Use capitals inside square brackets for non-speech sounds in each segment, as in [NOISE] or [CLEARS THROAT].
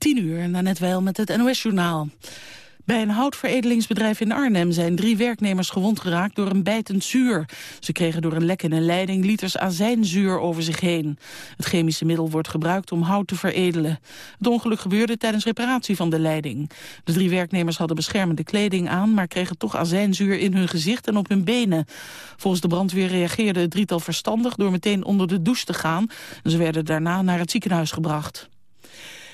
10 uur, net wel met het NOS-journaal. Bij een houtveredelingsbedrijf in Arnhem zijn drie werknemers gewond geraakt door een bijtend zuur. Ze kregen door een lek in een leiding liters azijnzuur over zich heen. Het chemische middel wordt gebruikt om hout te veredelen. Het ongeluk gebeurde tijdens reparatie van de leiding. De drie werknemers hadden beschermende kleding aan, maar kregen toch azijnzuur in hun gezicht en op hun benen. Volgens de brandweer reageerde het drietal verstandig door meteen onder de douche te gaan. Ze werden daarna naar het ziekenhuis gebracht.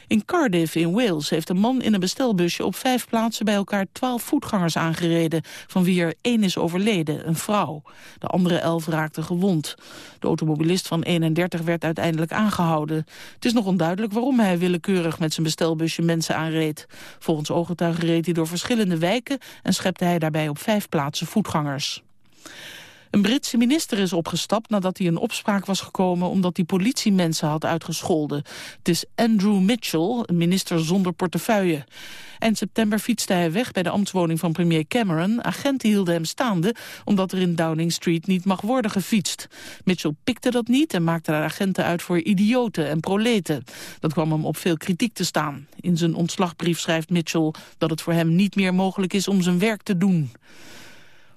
In Cardiff in Wales heeft een man in een bestelbusje op vijf plaatsen bij elkaar twaalf voetgangers aangereden, van wie er één is overleden, een vrouw. De andere elf raakten gewond. De automobilist van 31 werd uiteindelijk aangehouden. Het is nog onduidelijk waarom hij willekeurig met zijn bestelbusje mensen aanreed. Volgens ooggetuigen reed hij door verschillende wijken en schepte hij daarbij op vijf plaatsen voetgangers. Een Britse minister is opgestapt nadat hij in opspraak was gekomen omdat hij politiemensen had uitgescholden. Het is Andrew Mitchell, een minister zonder portefeuille. Eind september fietste hij weg bij de ambtswoning van premier Cameron. Agenten hielden hem staande omdat er in Downing Street niet mag worden gefietst. Mitchell pikte dat niet en maakte de agenten uit voor idioten en proleten. Dat kwam hem op veel kritiek te staan. In zijn ontslagbrief schrijft Mitchell dat het voor hem niet meer mogelijk is om zijn werk te doen.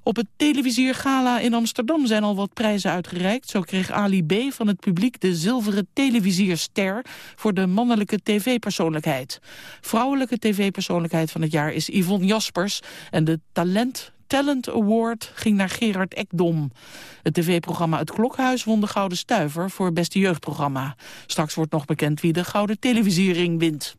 Op het televisiergala in Amsterdam zijn al wat prijzen uitgereikt. Zo kreeg Ali B. van het publiek de zilveren televisierster... voor de mannelijke tv-persoonlijkheid. Vrouwelijke tv-persoonlijkheid van het jaar is Yvonne Jaspers... en de talent Talent Award ging naar Gerard Ekdom. Het tv-programma Het Klokhuis won de Gouden Stuiver voor beste jeugdprogramma. Straks wordt nog bekend wie de Gouden Televisiering wint.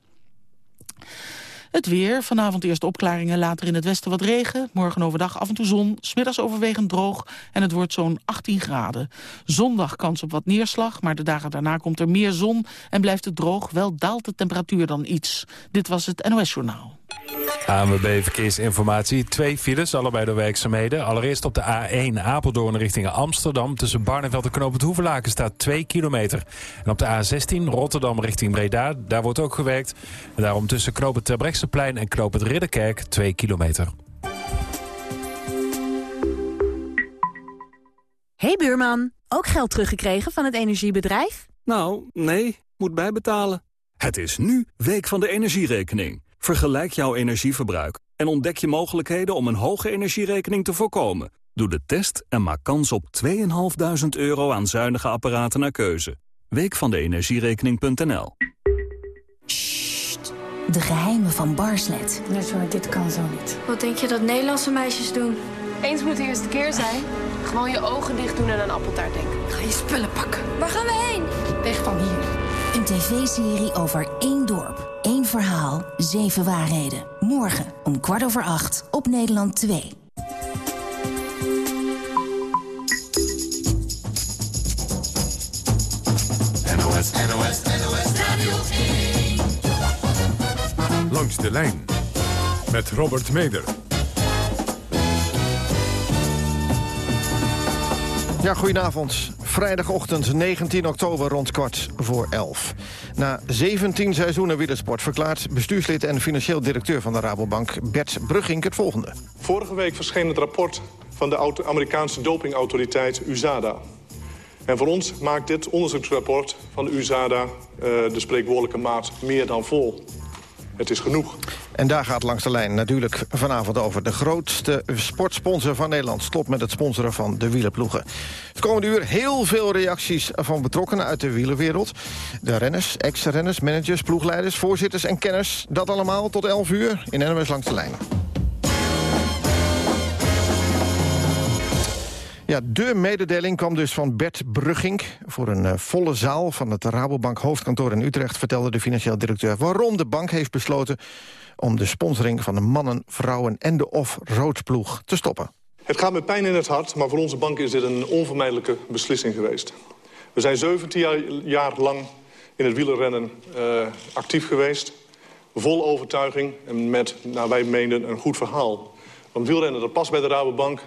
Het weer, vanavond eerst opklaringen, later in het westen wat regen. Morgen overdag af en toe zon, smiddags overwegend droog en het wordt zo'n 18 graden. Zondag kans op wat neerslag, maar de dagen daarna komt er meer zon en blijft het droog. Wel daalt de temperatuur dan iets. Dit was het NOS Journaal. ANWB Verkeersinformatie. Twee files, allebei door werkzaamheden. Allereerst op de A1 Apeldoorn richting Amsterdam. Tussen Barneveld en Knoop het Hoevelaken staat 2 kilometer. En op de A16 Rotterdam richting Breda. Daar wordt ook gewerkt. En daarom tussen Knoop het Terbrechtseplein en Knoop het Ridderkerk 2 kilometer. Hey buurman, ook geld teruggekregen van het energiebedrijf? Nou, nee, moet bijbetalen. Het is nu Week van de Energierekening. Vergelijk jouw energieverbruik en ontdek je mogelijkheden om een hoge energierekening te voorkomen. Doe de test en maak kans op 2.500 euro aan zuinige apparaten naar keuze. Week van de energierekening.nl de geheimen van Barslet. Nee, sorry, dit kan zo niet. Wat denk je dat Nederlandse meisjes doen? Eens moet de eerste keer zijn. Gewoon je ogen dicht doen en aan appeltaart denken. Ga je spullen pakken. Waar gaan we heen? Weg van hier. Een tv-serie over één dorp, één verhaal, zeven waarheden. Morgen om kwart over acht op Nederland 2. NOS, NOS, NOS Radio 1. Langs de lijn met Robert Meder. Ja, goedenavond. Vrijdagochtend 19 oktober rond kwart voor 11. Na 17 seizoenen wielersport verklaart bestuurslid en financieel directeur van de Rabobank Bert Brugging het volgende. Vorige week verscheen het rapport van de Amerikaanse dopingautoriteit USADA. En voor ons maakt dit onderzoeksrapport van USADA uh, de spreekwoordelijke maat meer dan vol. Het is genoeg. En daar gaat langs de lijn natuurlijk vanavond over. De grootste sportsponsor van Nederland stopt met het sponsoren van de wielerploegen. Het komende uur heel veel reacties van betrokkenen uit de wielerwereld. De renners, ex-renners, managers, ploegleiders, voorzitters en kenners. Dat allemaal tot 11 uur in NMS Langs de Lijn. Ja, de mededeling kwam dus van Bert Brugging. Voor een uh, volle zaal van het Rabobank hoofdkantoor in Utrecht... vertelde de financieel directeur waarom de bank heeft besloten... om de sponsoring van de mannen, vrouwen en de off-roadploeg te stoppen. Het gaat met pijn in het hart, maar voor onze bank is dit een onvermijdelijke beslissing geweest. We zijn 17 jaar lang in het wielerrennen uh, actief geweest. Vol overtuiging en met, naar wij meenden, een goed verhaal. Want wielrennen dat past bij de Rabobank,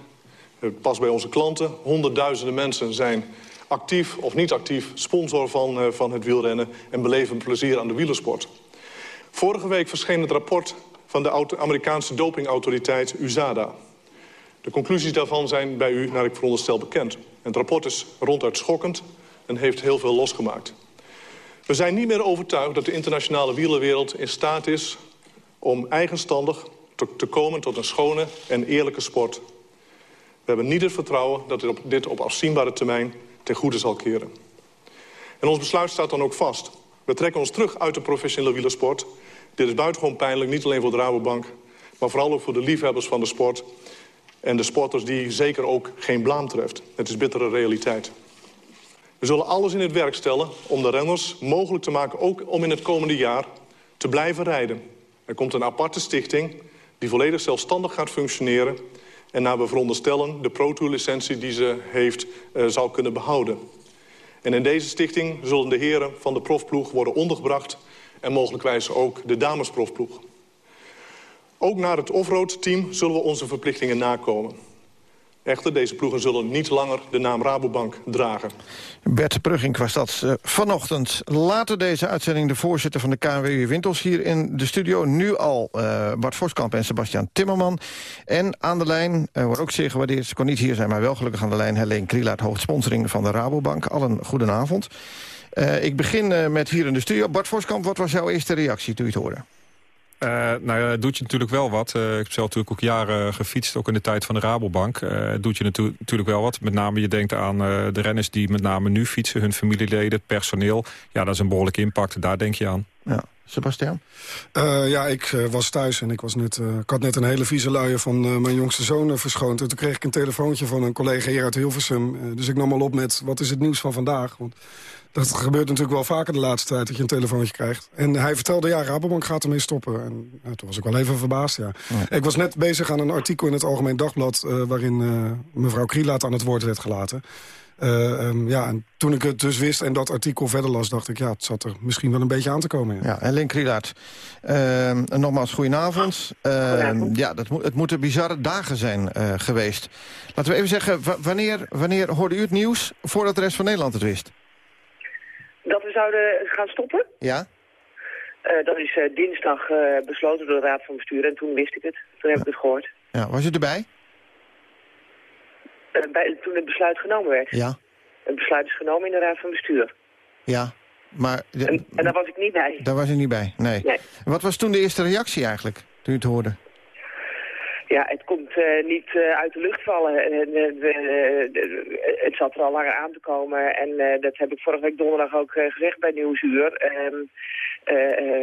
het past bij onze klanten. Honderdduizenden mensen zijn actief of niet actief sponsor van, uh, van het wielrennen... en beleven plezier aan de wielersport. Vorige week verscheen het rapport van de Amerikaanse dopingautoriteit USADA. De conclusies daarvan zijn bij u, naar ik veronderstel, bekend. Het rapport is ronduit schokkend en heeft heel veel losgemaakt. We zijn niet meer overtuigd dat de internationale wielerwereld in staat is... om eigenstandig te komen tot een schone en eerlijke sport. We hebben niet het vertrouwen dat dit op, dit afzienbare termijn ten goede zal keren. En ons besluit staat dan ook vast. We trekken ons terug uit de professionele wielersport. Dit is buitengewoon pijnlijk, niet alleen voor de Rabobank... maar vooral ook voor de liefhebbers van de sport... en de sporters die zeker ook geen blaam treft. Het is bittere realiteit. We zullen alles in het werk stellen om de renners mogelijk te maken... ook om in het komende jaar te blijven rijden. Er komt een aparte stichting die volledig zelfstandig gaat functioneren... en naar we veronderstellen de Pro Tour-licentie die ze heeft uh, zal kunnen behouden. En in deze stichting zullen de heren van de profploeg worden ondergebracht... en mogelijkwijs ook de damesprofploeg. Ook naar het offroad team zullen we onze verplichtingen nakomen. Echter, deze ploegen zullen niet langer de naam Rabobank dragen. Bert Brugging was dat uh, vanochtend. Later deze uitzending de voorzitter van de KNWU Wintels hier in de studio. Nu al uh, Bart Voskamp en Sebastian Timmerman. En aan de lijn, uh, wordt ook zeer gewaardeerd, ze kon niet hier zijn... maar wel gelukkig aan de lijn, Helene Krielaert, hoofdsponsoring van de Rabobank. Al een goedenavond. ik begin met hier in de studio. Bart Voskamp, wat was jouw eerste reactie toen je het hoorde? Uh, nou ja, het doet je natuurlijk wel wat. Uh, ik heb zelf natuurlijk ook jaren gefietst, ook in de tijd van de Rabobank. Uh, het doet je natu natuurlijk wel wat. Met name je denkt aan de renners die met name nu fietsen, hun familieleden, personeel. Ja, dat is een behoorlijke impact, daar denk je aan. Ja. Sebastian? ja, ik was thuis en ik, was net, ik had net een hele vieze luier van mijn jongste zoon verschoond. En toen kreeg ik een telefoontje van een collega hier uit Hilversum. dus ik nam al op met, wat is het nieuws van vandaag? Want dat gebeurt natuurlijk wel vaker de laatste tijd dat je een telefoontje krijgt. En hij vertelde, ja, Rabobank gaat ermee stoppen. En ja, toen was ik wel even verbaasd, ja. Ik was net bezig aan een artikel in het Algemeen Dagblad... Uh, waarin uh, mevrouw Krielaat aan het woord werd gelaten. Uh, um, ja, en toen ik het dus wist en dat artikel verder las... dacht ik, ja, het zat er misschien wel een beetje aan te komen. Ja, ja en Link Krielaat, nogmaals, goedenavond. goedenavond. Ja, dat moet, het moeten bizarre dagen zijn geweest. Laten we even zeggen, wanneer, wanneer hoorde u het nieuws... voordat de rest van Nederland het wist? Dat we zouden gaan stoppen? Ja. Uh, dat is uh, dinsdag uh, besloten door de Raad van Bestuur en toen wist ik het. Toen heb ik het gehoord. Ja, was je erbij? Bij, toen het besluit genomen werd. Ja. Het besluit is genomen in de Raad van Bestuur. Ja, maar... En, en daar was ik niet bij. Daar was je niet bij, nee. nee. Wat was toen de eerste reactie eigenlijk, toen je het hoorde? Ja, het komt uh, niet uh, uit de lucht vallen. Uh, het zat er al langer aan te komen. En dat heb ik vorige week donderdag ook gezegd bij Nieuwsuur. Ehm,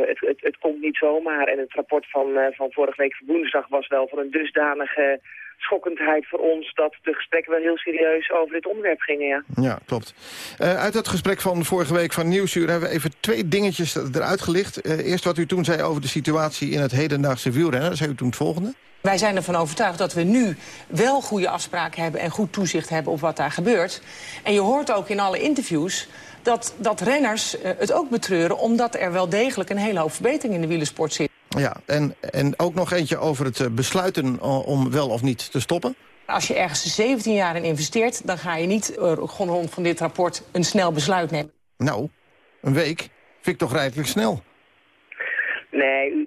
het, het, het, komt niet zomaar. En het rapport van, van vorige week woensdag was wel van een dusdanige schokkendheid voor ons... dat de gesprekken wel heel serieus over dit onderwerp gingen, ja. Ja, klopt. uit dat gesprek van vorige week van Nieuwsuur... hebben we even twee dingetjes eruit gelicht. eerst wat u toen zei over de situatie in het hedendaagse wielrennen. Dat zei u toen het volgende. Wij zijn ervan overtuigd dat we nu wel goede afspraken hebben... en goed toezicht hebben op wat daar gebeurt. En je hoort ook in alle interviews dat, dat renners uh, het ook betreuren... omdat er wel degelijk een hele hoop verbetering in de wielersport zit. Ja, en, en ook nog eentje over het besluiten om wel of niet te stoppen. Als je ergens 17 jaar in investeert... dan ga je niet gewoon rond van dit rapport een snel besluit nemen. Nou, een week vind ik toch rijkelijk snel. Nee,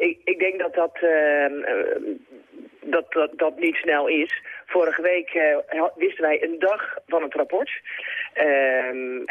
ik, ik denk dat dat, uh, dat, dat, dat niet snel is. Vorige week uh, wisten wij een dag van het rapport. Uh,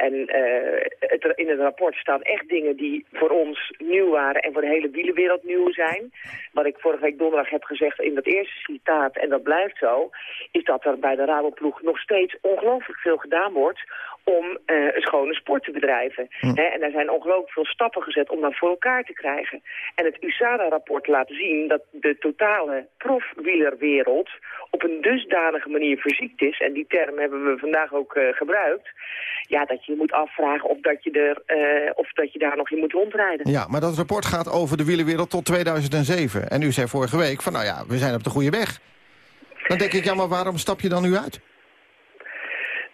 en uh, het, in het rapport staan echt dingen die voor ons nieuw waren en voor de hele wielenwereld nieuw zijn. Wat ik vorige week donderdag heb gezegd in dat eerste citaat, en dat blijft zo, is dat er bij de Raboploeg nog steeds ongelooflijk veel gedaan wordt om uh, een schone sport te bedrijven. Hm. en daar zijn ongelooflijk veel stappen gezet om dat voor elkaar te krijgen. En het USADA-rapport laat zien dat de totale profwielerwereld op een dusdanige manier verziekt is, en die term hebben we vandaag ook uh, gebruikt, ja, dat je moet afvragen of dat je, er, uh, of dat je daar nog in moet rondrijden. Ja, maar dat rapport gaat over de wielerwereld tot 2007. En u zei vorige week van, nou ja, we zijn op de goede weg. Dan denk ik, ja, maar waarom stap je dan nu uit?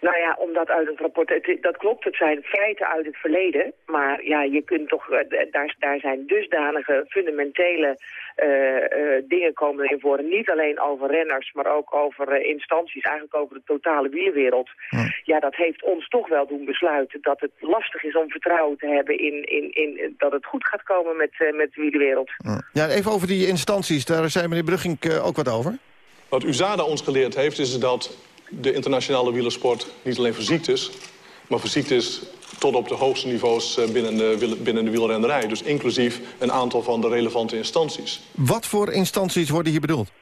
Nou ja, omdat uit het rapport, het, dat klopt, het zijn feiten uit het verleden. Maar ja, je kunt toch, eh, daar, daar zijn dusdanige fundamentele uh, uh, dingen komen erin voor. Niet alleen over renners, maar ook over uh, instanties, eigenlijk over de totale wielerwereld. Ja. ja. dat heeft ons toch wel doen besluiten dat het lastig is om vertrouwen te hebben in, in, in dat het goed gaat komen met, met de wielerwereld. Ja, even over die instanties, daar zei meneer Brugging ook wat over. Wat USADA ons geleerd heeft, is dat de internationale wielersport niet alleen verziekt is... maar verziekt is tot op de hoogste niveaus eh, binnen de, binnen de wielrennerij. Dus inclusief een aantal van de relevante instanties. Wat voor instanties worden hier bedoeld?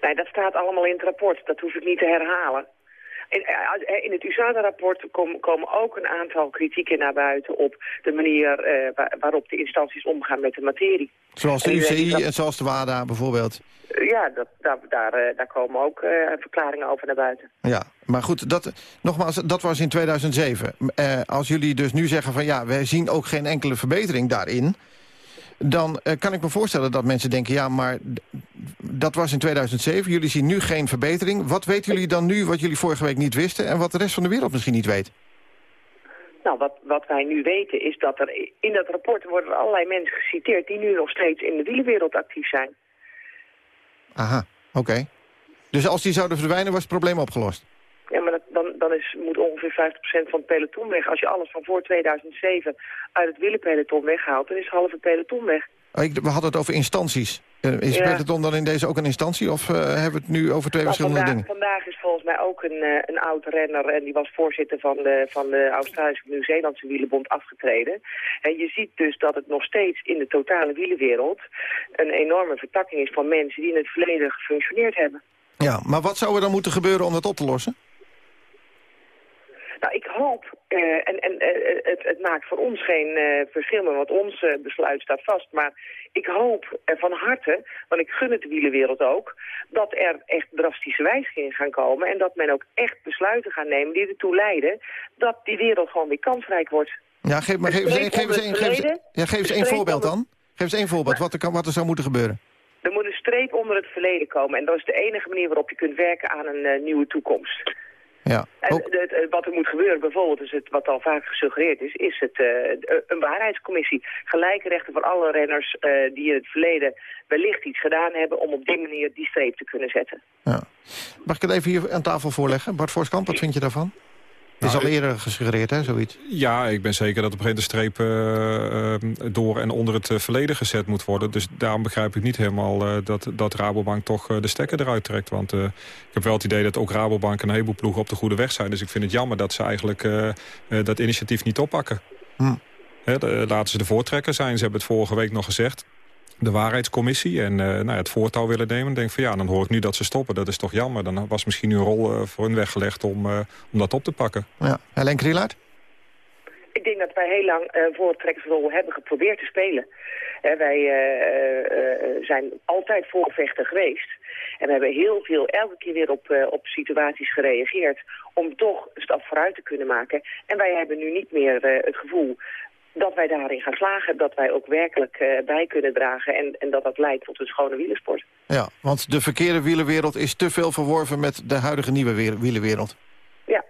Nee, dat staat allemaal in het rapport. Dat hoef ik niet te herhalen. In, eh, in het USADA-rapport komen ook een aantal kritieken naar buiten op de manier uh, waarop de instanties omgaan met de materie. Zoals de UCI en zoals de WADA bijvoorbeeld? Ja, dat, daar, daar, daar komen ook uh, verklaringen over naar buiten. Ja, maar goed, dat, nogmaals, dat was in 2007. Uh, als jullie dus nu zeggen van ja, wij zien ook geen enkele verbetering daarin dan uh, kan ik me voorstellen dat mensen denken... ja, maar dat was in 2007, jullie zien nu geen verbetering. Wat weten jullie dan nu wat jullie vorige week niet wisten... en wat de rest van de wereld misschien niet weet? Nou, wat, wat wij nu weten is dat er in dat rapport worden er allerlei mensen geciteerd... die nu nog steeds in de wielenwereld actief zijn. Aha, oké. Dus als die zouden verdwijnen, was het probleem opgelost? Ja, maar dat, dan, dan is, moet ongeveer 50% van het peloton weg. Als je alles van voor 2007 uit het wielenpeloton weghaalt, dan is het peloton weg. Oh, ik, we hadden het over instanties. Uh, is ja. peloton dan in deze ook een instantie of uh, hebben we het nu over twee nou, verschillende vandaag, dingen? Vandaag is volgens mij ook een, uh, een oud renner en die was voorzitter van de, van de Australische Nieuw-Zeelandse wielenbond afgetreden. En je ziet dus dat het nog steeds in de totale wielenwereld een enorme vertakking is van mensen die in het verleden gefunctioneerd hebben. Ja, maar wat zou er dan moeten gebeuren om dat op te lossen? Nou, ik hoop, uh, en, en uh, het, het, maakt voor ons geen uh, verschil meer, want ons besluit staat vast. Maar ik hoop van harte, want ik gun het de wielenwereld ook, dat er echt drastische wijzigingen gaan komen. En dat men ook echt besluiten gaat nemen die ertoe leiden dat die wereld gewoon weer kansrijk wordt. Ja, geef, maar geef eens, een, geef eens, een, geef eens, ja, geef eens één voorbeeld dan. Geef eens één voorbeeld, wat er, kan, wat er zou moeten gebeuren. Er moet een streep onder het verleden komen. En dat is de enige manier waarop je kunt werken aan een nieuwe toekomst. Ja. En het, wat er moet gebeuren, bijvoorbeeld, is het, wat al vaak gesuggereerd is, is het uh, een waarheidscommissie. Gelijke rechten voor alle renners uh, die in het verleden wellicht iets gedaan hebben om op die manier die streep te kunnen zetten. Ja. Mag ik het even hier aan tafel voorleggen? Bart Voorskamp, wat vind je daarvan? Het is Nou, al eerder gesuggereerd, hè, zoiets? Ja, ik ben zeker dat op een gegeven moment de streep uh, door en onder het uh, verleden gezet moet worden. Dus daarom begrijp ik niet helemaal uh, dat, dat Rabobank toch de stekker eruit trekt. Want ik heb wel het idee dat ook Rabobank en een heleboel ploegen op de goede weg zijn. Dus ik vind het jammer dat ze eigenlijk dat initiatief niet oppakken. Hm. Hè, de, laten ze de voortrekker zijn. Ze hebben het vorige week nog gezegd de waarheidscommissie en uh, nou, het voortouw willen nemen. Dan denk ik van ja, dan hoor ik nu dat ze stoppen. Dat is toch jammer. Dan was misschien nu een rol uh, voor hun weggelegd om, uh, om dat op te pakken. Ja. Helene Krielaert? Ik denk dat wij heel lang een voortrekkersrol hebben geprobeerd te spelen. wij zijn altijd voorvechter geweest. En we hebben heel veel, elke keer weer op, op situaties gereageerd... om toch een stap vooruit te kunnen maken. En wij hebben nu niet meer het gevoel dat wij daarin gaan slagen. Dat wij ook werkelijk uh, bij kunnen dragen. En, en dat dat leidt tot een schone wielersport. Ja, want de verkeerde wielerwereld is te veel verworven met de huidige nieuwe wielerwereld. Ja.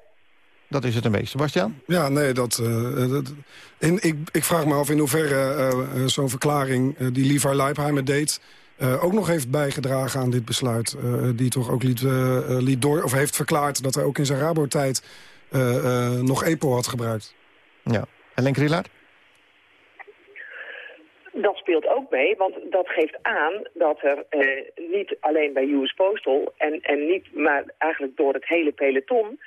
Dat is het een beetje. Sebastian? Ja, nee, dat... Uh, dat in, ik, ik vraag me af in hoeverre uh, zo'n verklaring die Levi Leipheimer deed... ook nog heeft bijgedragen aan dit besluit. die toch ook liet, liet door, of heeft verklaard dat hij ook in zijn Rabo-tijd nog EPO had gebruikt. Ja. Helen Krielaert? Dat speelt ook mee, want dat geeft aan dat er eh, niet alleen bij US Postal... En, en niet, maar eigenlijk door het hele peloton...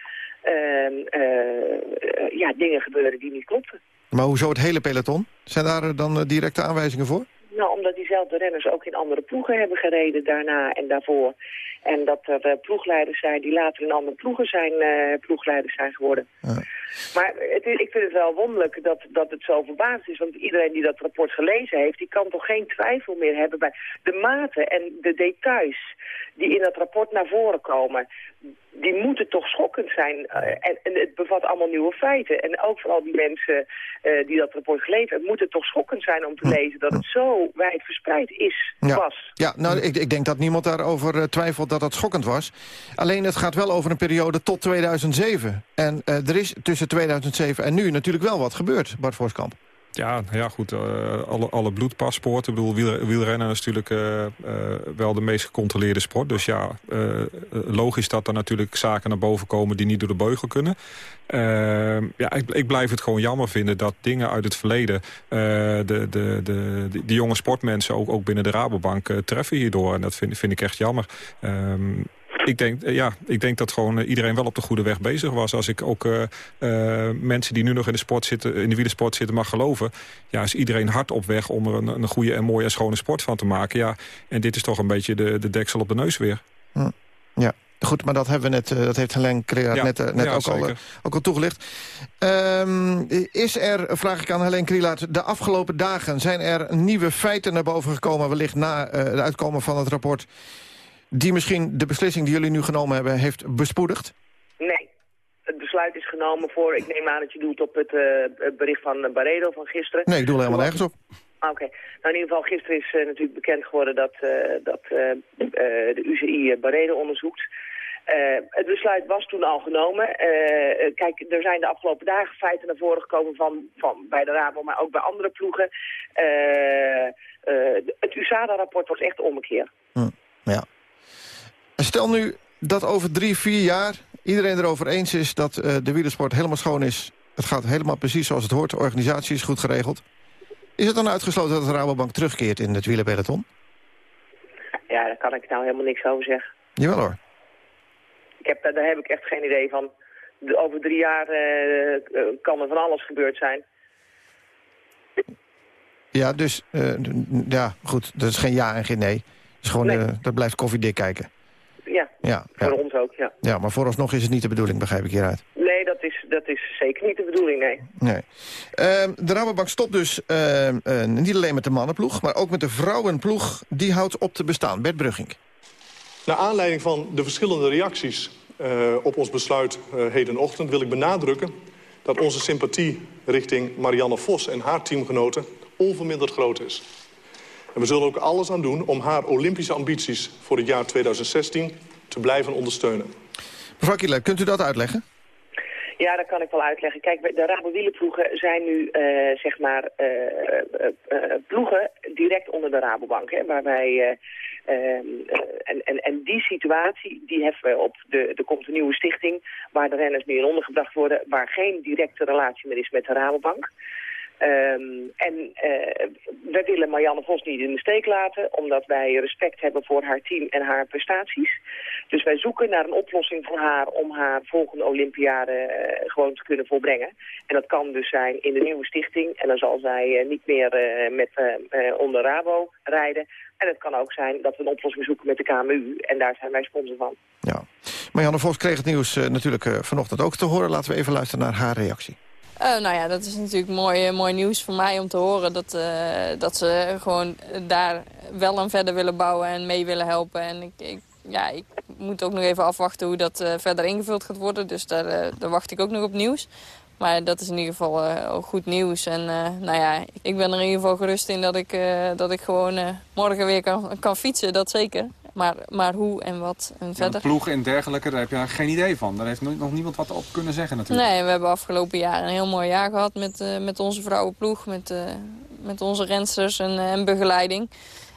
Uh, uh, ja, dingen gebeuren die niet klopten. Maar hoezo het hele peloton? Zijn daar dan directe aanwijzingen voor? Nou, omdat diezelfde renners ook in andere ploegen hebben gereden daarna en daarvoor. En dat er ploegleiders zijn die later in andere ploegen zijn, ploegleiders zijn geworden. Ja. Maar het, ik vind het wel wonderlijk dat, dat het zo verbaasd is. Want iedereen die dat rapport gelezen heeft, die kan toch geen twijfel meer hebben bij de mate en de details die in dat rapport naar voren komen. Die moeten toch schokkend zijn. Uh, en, en, het bevat allemaal nieuwe feiten. En ook voor al die mensen uh, die dat rapport gelezen hebben, moet het toch schokkend zijn om te lezen dat het zo wijd verspreid is, ja. was. Ja, nou, ik, ik denk dat niemand daarover uh, twijfelt dat dat schokkend was. Alleen het gaat wel over een periode tot 2007. En er is tussen 2007 en nu natuurlijk wel wat gebeurd, Bart Voorskamp. Ja, ja goed. Uh, alle, alle bloedpaspoorten. Ik bedoel, wiel, wielrennen is natuurlijk uh, uh, wel de meest gecontroleerde sport. Dus ja, logisch dat er natuurlijk zaken naar boven komen die niet door de beugel kunnen. ja, ik, ik, blijf het gewoon jammer vinden dat dingen uit het verleden... de, de, de, de, jonge sportmensen ook, ook binnen de Rabobank treffen hierdoor. En dat vind, vind ik echt jammer. Ik, denk, ja, ik denk dat gewoon iedereen wel op de goede weg bezig was. Als ik ook mensen die nu nog in de, sport zitten, in de wielersport zitten mag geloven... ja, is iedereen hard op weg om er een, een goede en mooie en schone sport van te maken. Ja, en dit is toch een beetje de, de deksel op de neus weer. Hm. Ja. Goed, maar dat, hebben we net, dat heeft Helene Krielaert net, net ook, al, ook al toegelicht. Um, is er, vraag ik aan Helene Krielaert, de afgelopen dagen... zijn er nieuwe feiten naar boven gekomen... wellicht na uh, het uitkomen van het rapport... die misschien de beslissing die jullie nu genomen hebben... heeft bespoedigd? Nee. Het besluit is genomen voor... ik neem aan dat je doet op het uh, bericht van Barredo van gisteren. Nee, ik doe er helemaal nergens op. Oké. Nou, in ieder geval, gisteren is uh, natuurlijk bekend geworden dat, uh, dat de UCI Barredo onderzoekt. het besluit was toen al genomen. kijk, er zijn de afgelopen dagen feiten naar voren gekomen van, van bij de Rabo, maar ook bij andere ploegen. het USADA-rapport was echt ommekeer. Hm, ja. Stel nu dat over drie, vier jaar iedereen erover eens is dat de wielersport helemaal schoon is. Het gaat helemaal precies zoals het hoort. De organisatie is goed geregeld. Is het dan uitgesloten dat de Rabobank terugkeert in het wielerpeloton? Ja, daar kan ik nou helemaal niks over zeggen. Jawel hoor. Ik heb, daar heb ik echt geen idee van. over drie jaar uh, kan er van alles gebeurd zijn. Ja, dus uh, ja, goed. Dat is geen ja en geen nee. Dus gewoon, nee. dat blijft koffiedik kijken. Ja, ja voor ons ook, ja. Ja, maar vooralsnog is het niet de bedoeling, begrijp ik hieruit. Nee, dat is, dat is zeker niet de bedoeling, nee. nee. Uh, de Rabobank stopt dus uh, uh, niet alleen met de mannenploeg... maar ook met de vrouwenploeg. Die houdt op te bestaan. Bert Brugging. Naar aanleiding van de verschillende reacties eh, op ons besluit hedenochtend... wil ik benadrukken dat onze sympathie richting Marianne Vos en haar teamgenoten... onverminderd groot is. En we zullen ook alles aan doen om haar Olympische ambities voor het jaar 2016 te blijven ondersteunen. Mevrouw Kieler, kunt u dat uitleggen? Ja, dat kan ik wel uitleggen. Kijk, de Rabo-wielenploegen zijn nu, uh, zeg maar, uh, uh, ploegen direct onder de Rabobank. Hè, waarbij, ehm, en, en, en die situatie, die hebben we op de, de komt een nieuwe stichting... waar de renners nu in ondergebracht worden... waar geen directe relatie meer is met de Rabobank. Um, en uh, wij willen Marianne Vos niet in de steek laten, omdat wij respect hebben voor haar team en haar prestaties. Dus wij zoeken naar een oplossing voor haar om haar volgende Olympiade uh, gewoon te kunnen volbrengen. En dat kan dus zijn in de nieuwe stichting en dan zal zij uh, niet meer met onder Rabo rijden. En het kan ook zijn dat we een oplossing zoeken met de KMU en daar zijn wij sponsor van. Ja. Marianne Vos kreeg het nieuws natuurlijk vanochtend ook te horen. Laten we even luisteren naar haar reactie. Uh, nou ja, dat is natuurlijk mooi, mooi nieuws voor mij om te horen... Dat, uh, dat ze gewoon daar wel aan verder willen bouwen en mee willen helpen. En ik, ik ja, ik moet ook nog even afwachten hoe dat uh, verder ingevuld gaat worden. Dus daar, daar wacht ik ook nog op nieuws. Maar dat is in ieder geval goed nieuws. En nou ja, ik ben er in ieder geval gerust in dat ik, dat ik gewoon morgen weer kan, kan fietsen, dat zeker. Maar, maar hoe en wat en verder. Ja, ploegen en dergelijke, daar heb je geen idee van. Daar heeft nog niemand wat op kunnen zeggen natuurlijk. Nee, we hebben afgelopen jaar een heel mooi jaar gehad met, uh, met onze vrouwenploeg. Met, uh, met onze rensters en, uh, en begeleiding.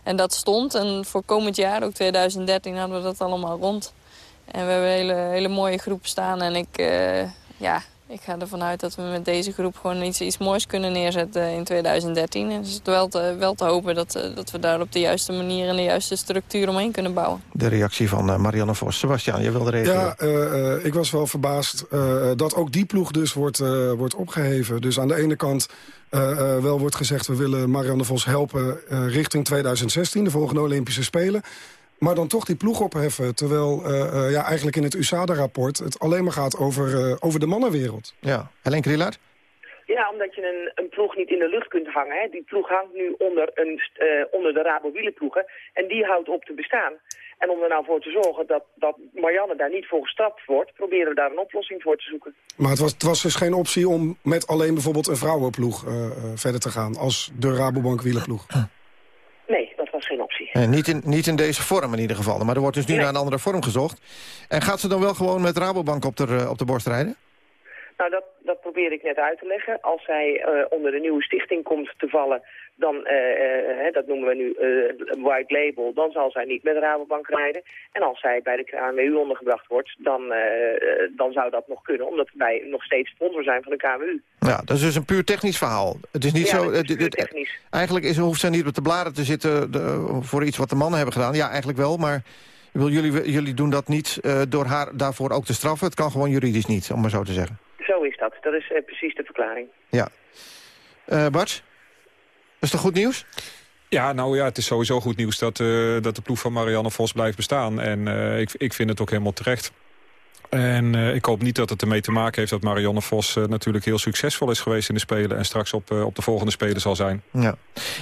En dat stond. En voor komend jaar, ook 2013, hadden we dat allemaal rond. En we hebben een hele, hele mooie groep staan. En ik, ja, ik ga ervan uit dat we met deze groep gewoon iets, iets moois kunnen neerzetten in 2013. En dus het is wel te, wel te hopen dat, eh, dat we daar op de juiste manier en de juiste structuur omheen kunnen bouwen. De reactie van uh, Marianne Vos. Sebastian, je wilde reageren. Ja, uh, ik was wel verbaasd dat ook die ploeg dus wordt, wordt opgeheven. Dus aan de ene kant wel wordt gezegd... we willen Marianne Vos helpen richting 2016, de volgende Olympische Spelen maar dan toch die ploeg opheffen. Terwijl uh, uh, ja, eigenlijk in het USADA-rapport het alleen maar gaat over, uh, over de mannenwereld. Ja, Helene Krielaert? Ja, omdat je een, een ploeg niet in de lucht kunt hangen. Hè. Die ploeg hangt nu onder, een, onder de Rabo wielenploegen en die houdt op te bestaan. En om er nou voor te zorgen dat, dat Marianne daar niet voor gestraft wordt... proberen we daar een oplossing voor te zoeken. Maar het was, het was dus geen optie om met alleen bijvoorbeeld een vrouwenploeg verder te gaan... als de Rabobank wielenploeg? Geen optie. Eh, niet, in, niet in deze vorm in ieder geval. Maar er wordt dus nu naar een andere vorm gezocht. En gaat ze dan wel gewoon met Rabobank op de, eh, op de borst rijden? Nou, dat, dat probeer ik net uit te leggen. Als zij uh, onder de nieuwe stichting komt te vallen, dan, uh, uh, dat noemen we nu een white label, dan zal zij niet met de Rabobank rijden. En als zij bij de KMU ondergebracht wordt, dan, dan zou dat nog kunnen, omdat wij nog steeds sponsor zijn van de KMU. Ja, dat is dus een puur technisch verhaal. Het is niet ja, zo. Is. Eigenlijk is, hoeft zij niet op de bladen te zitten de, voor iets wat de mannen hebben gedaan. Ja, eigenlijk wel, maar Wil, jullie, jullie doen dat niet door haar daarvoor ook te straffen. Het kan gewoon juridisch niet, om maar zo te zeggen. Zo is dat. Dat is precies de verklaring. Ja. Bart? Is dat goed nieuws? Ja, nou ja, het is sowieso goed nieuws dat, uh, dat de ploeg van Marianne Vos blijft bestaan. En uh, ik, ik vind het ook helemaal terecht. En uh, ik hoop niet dat het ermee te maken heeft dat Marianne Vos natuurlijk heel succesvol is geweest in de Spelen. En straks op, op de volgende Spelen zal zijn. Ja.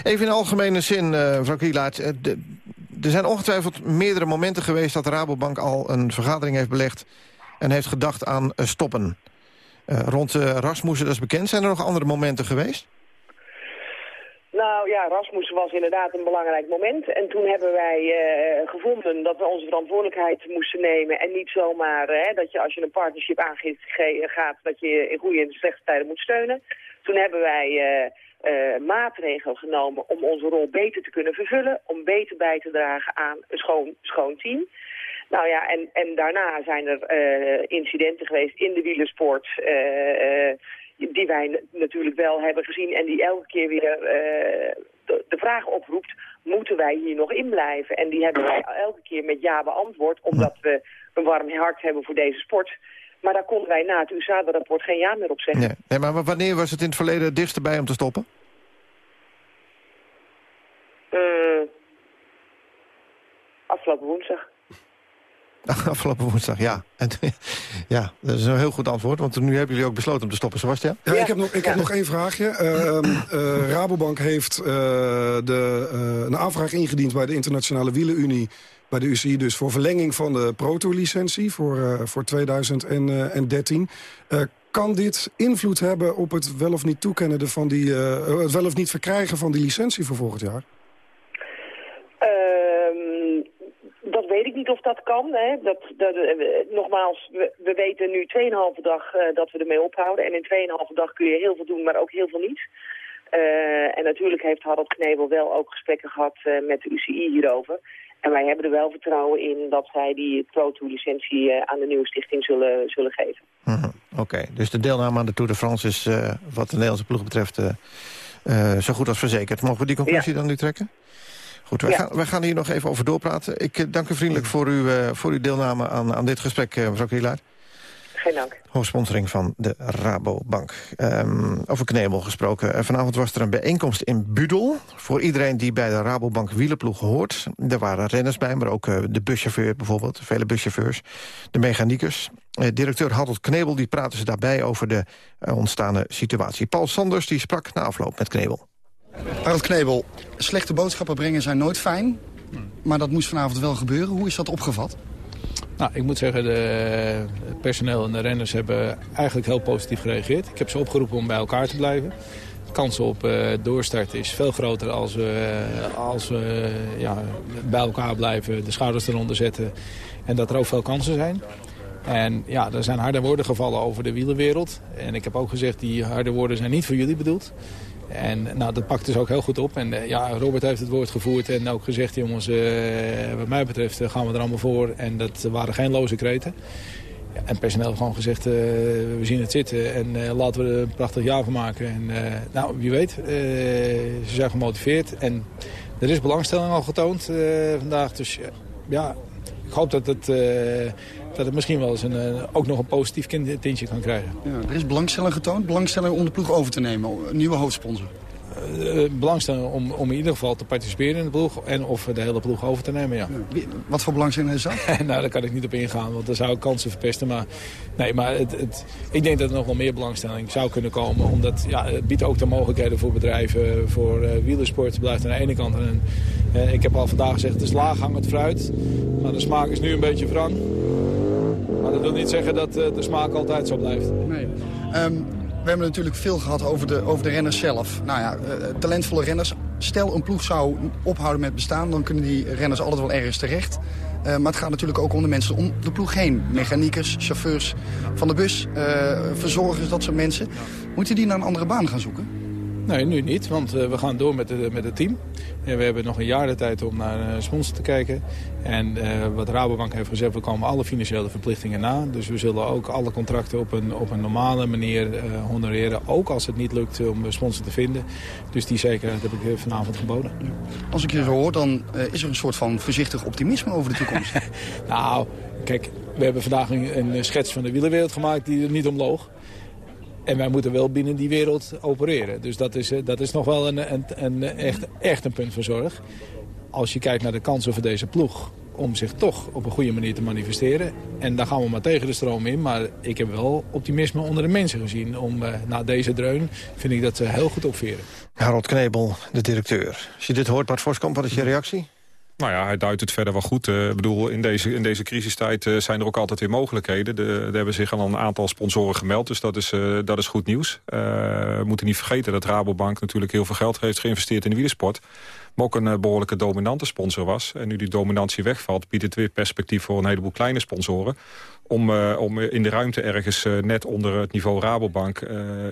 Even in algemene zin, mevrouw Kielaert. er zijn ongetwijfeld meerdere momenten geweest dat de Rabobank al een vergadering heeft belegd. En heeft gedacht aan stoppen. rond Rasmussen, dat is bekend. Zijn er nog andere momenten geweest? Nou ja, Rasmussen was inderdaad een belangrijk moment. En toen hebben wij uh, gevonden dat we onze verantwoordelijkheid moesten nemen. En niet zomaar dat je als je een partnership aangaat, dat je in goede en slechte tijden moet steunen. Toen hebben wij uh, maatregelen genomen om onze rol beter te kunnen vervullen. Om beter bij te dragen aan een schoon, schoon team. Nou ja, en, en daarna zijn er incidenten geweest in de wielersport die wij natuurlijk wel hebben gezien en die elke keer weer uh, de, de, vraag oproept, moeten wij hier nog in blijven? En die hebben wij elke keer met ja beantwoord, omdat we een warm hart hebben voor deze sport. Maar daar konden wij na het USA-rapport geen ja meer op zeggen. Nee. nee, maar wanneer was het in het verleden het dichtst bij om te stoppen? Uh, afgelopen woensdag. [LAUGHS] Afgelopen woensdag, ja. En, [LAUGHS] ja, dat is een heel goed antwoord, want nu hebben jullie ook besloten om te stoppen. Sebastian? Ja, ik heb nog, ik heb nog één vraagje. Uh, [LAUGHS] uh, Rabobank heeft uh, de, een aanvraag ingediend bij de Internationale Wielenunie... bij de UCI dus voor verlenging van de Proto-licentie voor, voor 2013. kan dit invloed hebben op het wel of niet toekennen van die, het wel of niet verkrijgen van die licentie voor volgend jaar? dat weet ik niet of dat kan. Hè. Dat, dat, uh, nogmaals, we, we, weten nu 2,5 dag uh, dat we ermee ophouden. En in 2,5 dag kun je heel veel doen, maar ook heel veel niet. Uh, en natuurlijk heeft Harold Knebel wel ook gesprekken gehad met de UCI hierover. En wij hebben er wel vertrouwen in dat zij die Pro-Tour-licentie aan de nieuwe stichting zullen, zullen geven. -huh. Oké, okay. dus de deelname aan de Tour de France is wat de Nederlandse ploeg betreft zo goed als verzekerd. Mogen we die conclusie ja. dan nu trekken? Goed, wij, ja. gaan, wij gaan hier nog even over doorpraten. Ik uh, dank u vriendelijk voor, uw, uh, voor uw deelname aan, aan dit gesprek, uh, mevrouw Krielaert. Geen dank. Hoofdsponsoring van de Rabobank. Um, over Knebel gesproken. vanavond was er een bijeenkomst in Budel. Voor iedereen die bij de Rabobank wielerploeg hoort. Er waren renners bij, maar ook de buschauffeur bijvoorbeeld. Vele buschauffeurs. De mechaniekers. directeur Harold Knebel die praten ze daarbij over de ontstaande situatie. Paul Sanders die sprak na afloop met Knebel. Harold Knebel, slechte boodschappen brengen zijn nooit fijn. Maar dat moest vanavond wel gebeuren. Hoe is dat opgevat? Nou, ik moet zeggen, de het personeel en de renners hebben eigenlijk heel positief gereageerd. Ik heb ze opgeroepen om bij elkaar te blijven. De kans op uh, doorstart is veel groter als we, als we ja, bij elkaar blijven, de schouders eronder zetten. En dat er ook veel kansen zijn. En ja, er zijn harde woorden gevallen over de wielenwereld. En ik heb ook gezegd, die harde woorden zijn niet voor jullie bedoeld. En nou, dat pakt dus ook heel goed op. En uh, ja, Robert heeft het woord gevoerd en ook gezegd... jongens, uh, wat mij betreft gaan we er allemaal voor. En dat waren geen loze kreten. En personeel heeft gewoon gezegd, we zien het zitten en laten we er een prachtig jaar van maken. En nou, wie weet, ze zijn gemotiveerd. En er is belangstelling al getoond vandaag. Dus ja, ik hoop dat het dat het misschien wel eens een, uh, ook nog een positief tintje kan krijgen. Ja, er is belangstelling getoond, belangstelling om de ploeg over te nemen, nieuwe hoofdsponsor. Uh, belangstelling om, om in ieder geval te participeren in de ploeg en of de hele ploeg over te nemen, ja. Wat voor belangstelling is dat? [LAUGHS] nou, daar kan ik niet op ingaan, want dan zou ik kansen verpesten. Maar, nee, maar het, het, ik denk dat er nog wel meer belangstelling zou kunnen komen. Omdat ja, het biedt ook de mogelijkheden voor bedrijven, voor uh, wielersport. blijft aan de ene kant. En, uh, ik heb al vandaag gezegd, het is laaghangend fruit. Maar de smaak is nu een beetje wrang. Maar dat wil niet zeggen dat uh, de smaak altijd zo blijft. Nee. Um, we hebben natuurlijk veel gehad over de, over de renners zelf. Nou ja, uh, talentvolle renners. Stel een ploeg zou ophouden met bestaan... dan kunnen die renners altijd wel ergens terecht. Uh, maar het gaat natuurlijk ook om de mensen om de ploeg heen. Mechaniekers, chauffeurs van de bus, verzorgers, dat soort mensen. Moeten die naar een andere baan gaan zoeken? Nee, nu niet, want we gaan door met, de, met het team. En we hebben nog een jaar de tijd om naar uh, sponsor te kijken. En wat Rabobank heeft gezegd, we komen alle financiële verplichtingen na. Dus we zullen ook alle contracten op een, op een normale manier honoreren. Ook als het niet lukt om sponsor te vinden. Dus die zekerheid heb ik vanavond geboden. Als ik je zo hoor, dan is er een soort van voorzichtig optimisme over de toekomst. [LAUGHS] nou, kijk, we hebben vandaag een, een schets van de wielerwereld gemaakt die er niet om loog. En wij moeten wel binnen die wereld opereren. Dus dat is, dat is nog wel een, een, echt, echt een punt van zorg. Als je kijkt naar de kansen voor deze ploeg om zich toch op een goede manier te manifesteren. En daar gaan we maar tegen de stroom in. Maar ik heb wel optimisme onder de mensen gezien. Om, uh, na deze dreun vind ik dat ze heel goed opveren. Harold Knebel, de directeur. Als je dit hoort, Bart Voskamp, wat is je reactie? Nou ja, hij duidt het verder wel goed. Uh, ik bedoel, in deze, in deze crisistijd uh, zijn er ook altijd weer mogelijkheden. De, er hebben zich al een aantal sponsoren gemeld, dus dat is, uh, dat is goed nieuws. we moeten niet vergeten dat Rabobank natuurlijk heel veel geld heeft geïnvesteerd in de wielersport. Maar ook een behoorlijke dominante sponsor was. En nu die dominantie wegvalt, biedt het weer perspectief voor een heleboel kleine sponsoren. Om, om in de ruimte ergens net onder het niveau Rabobank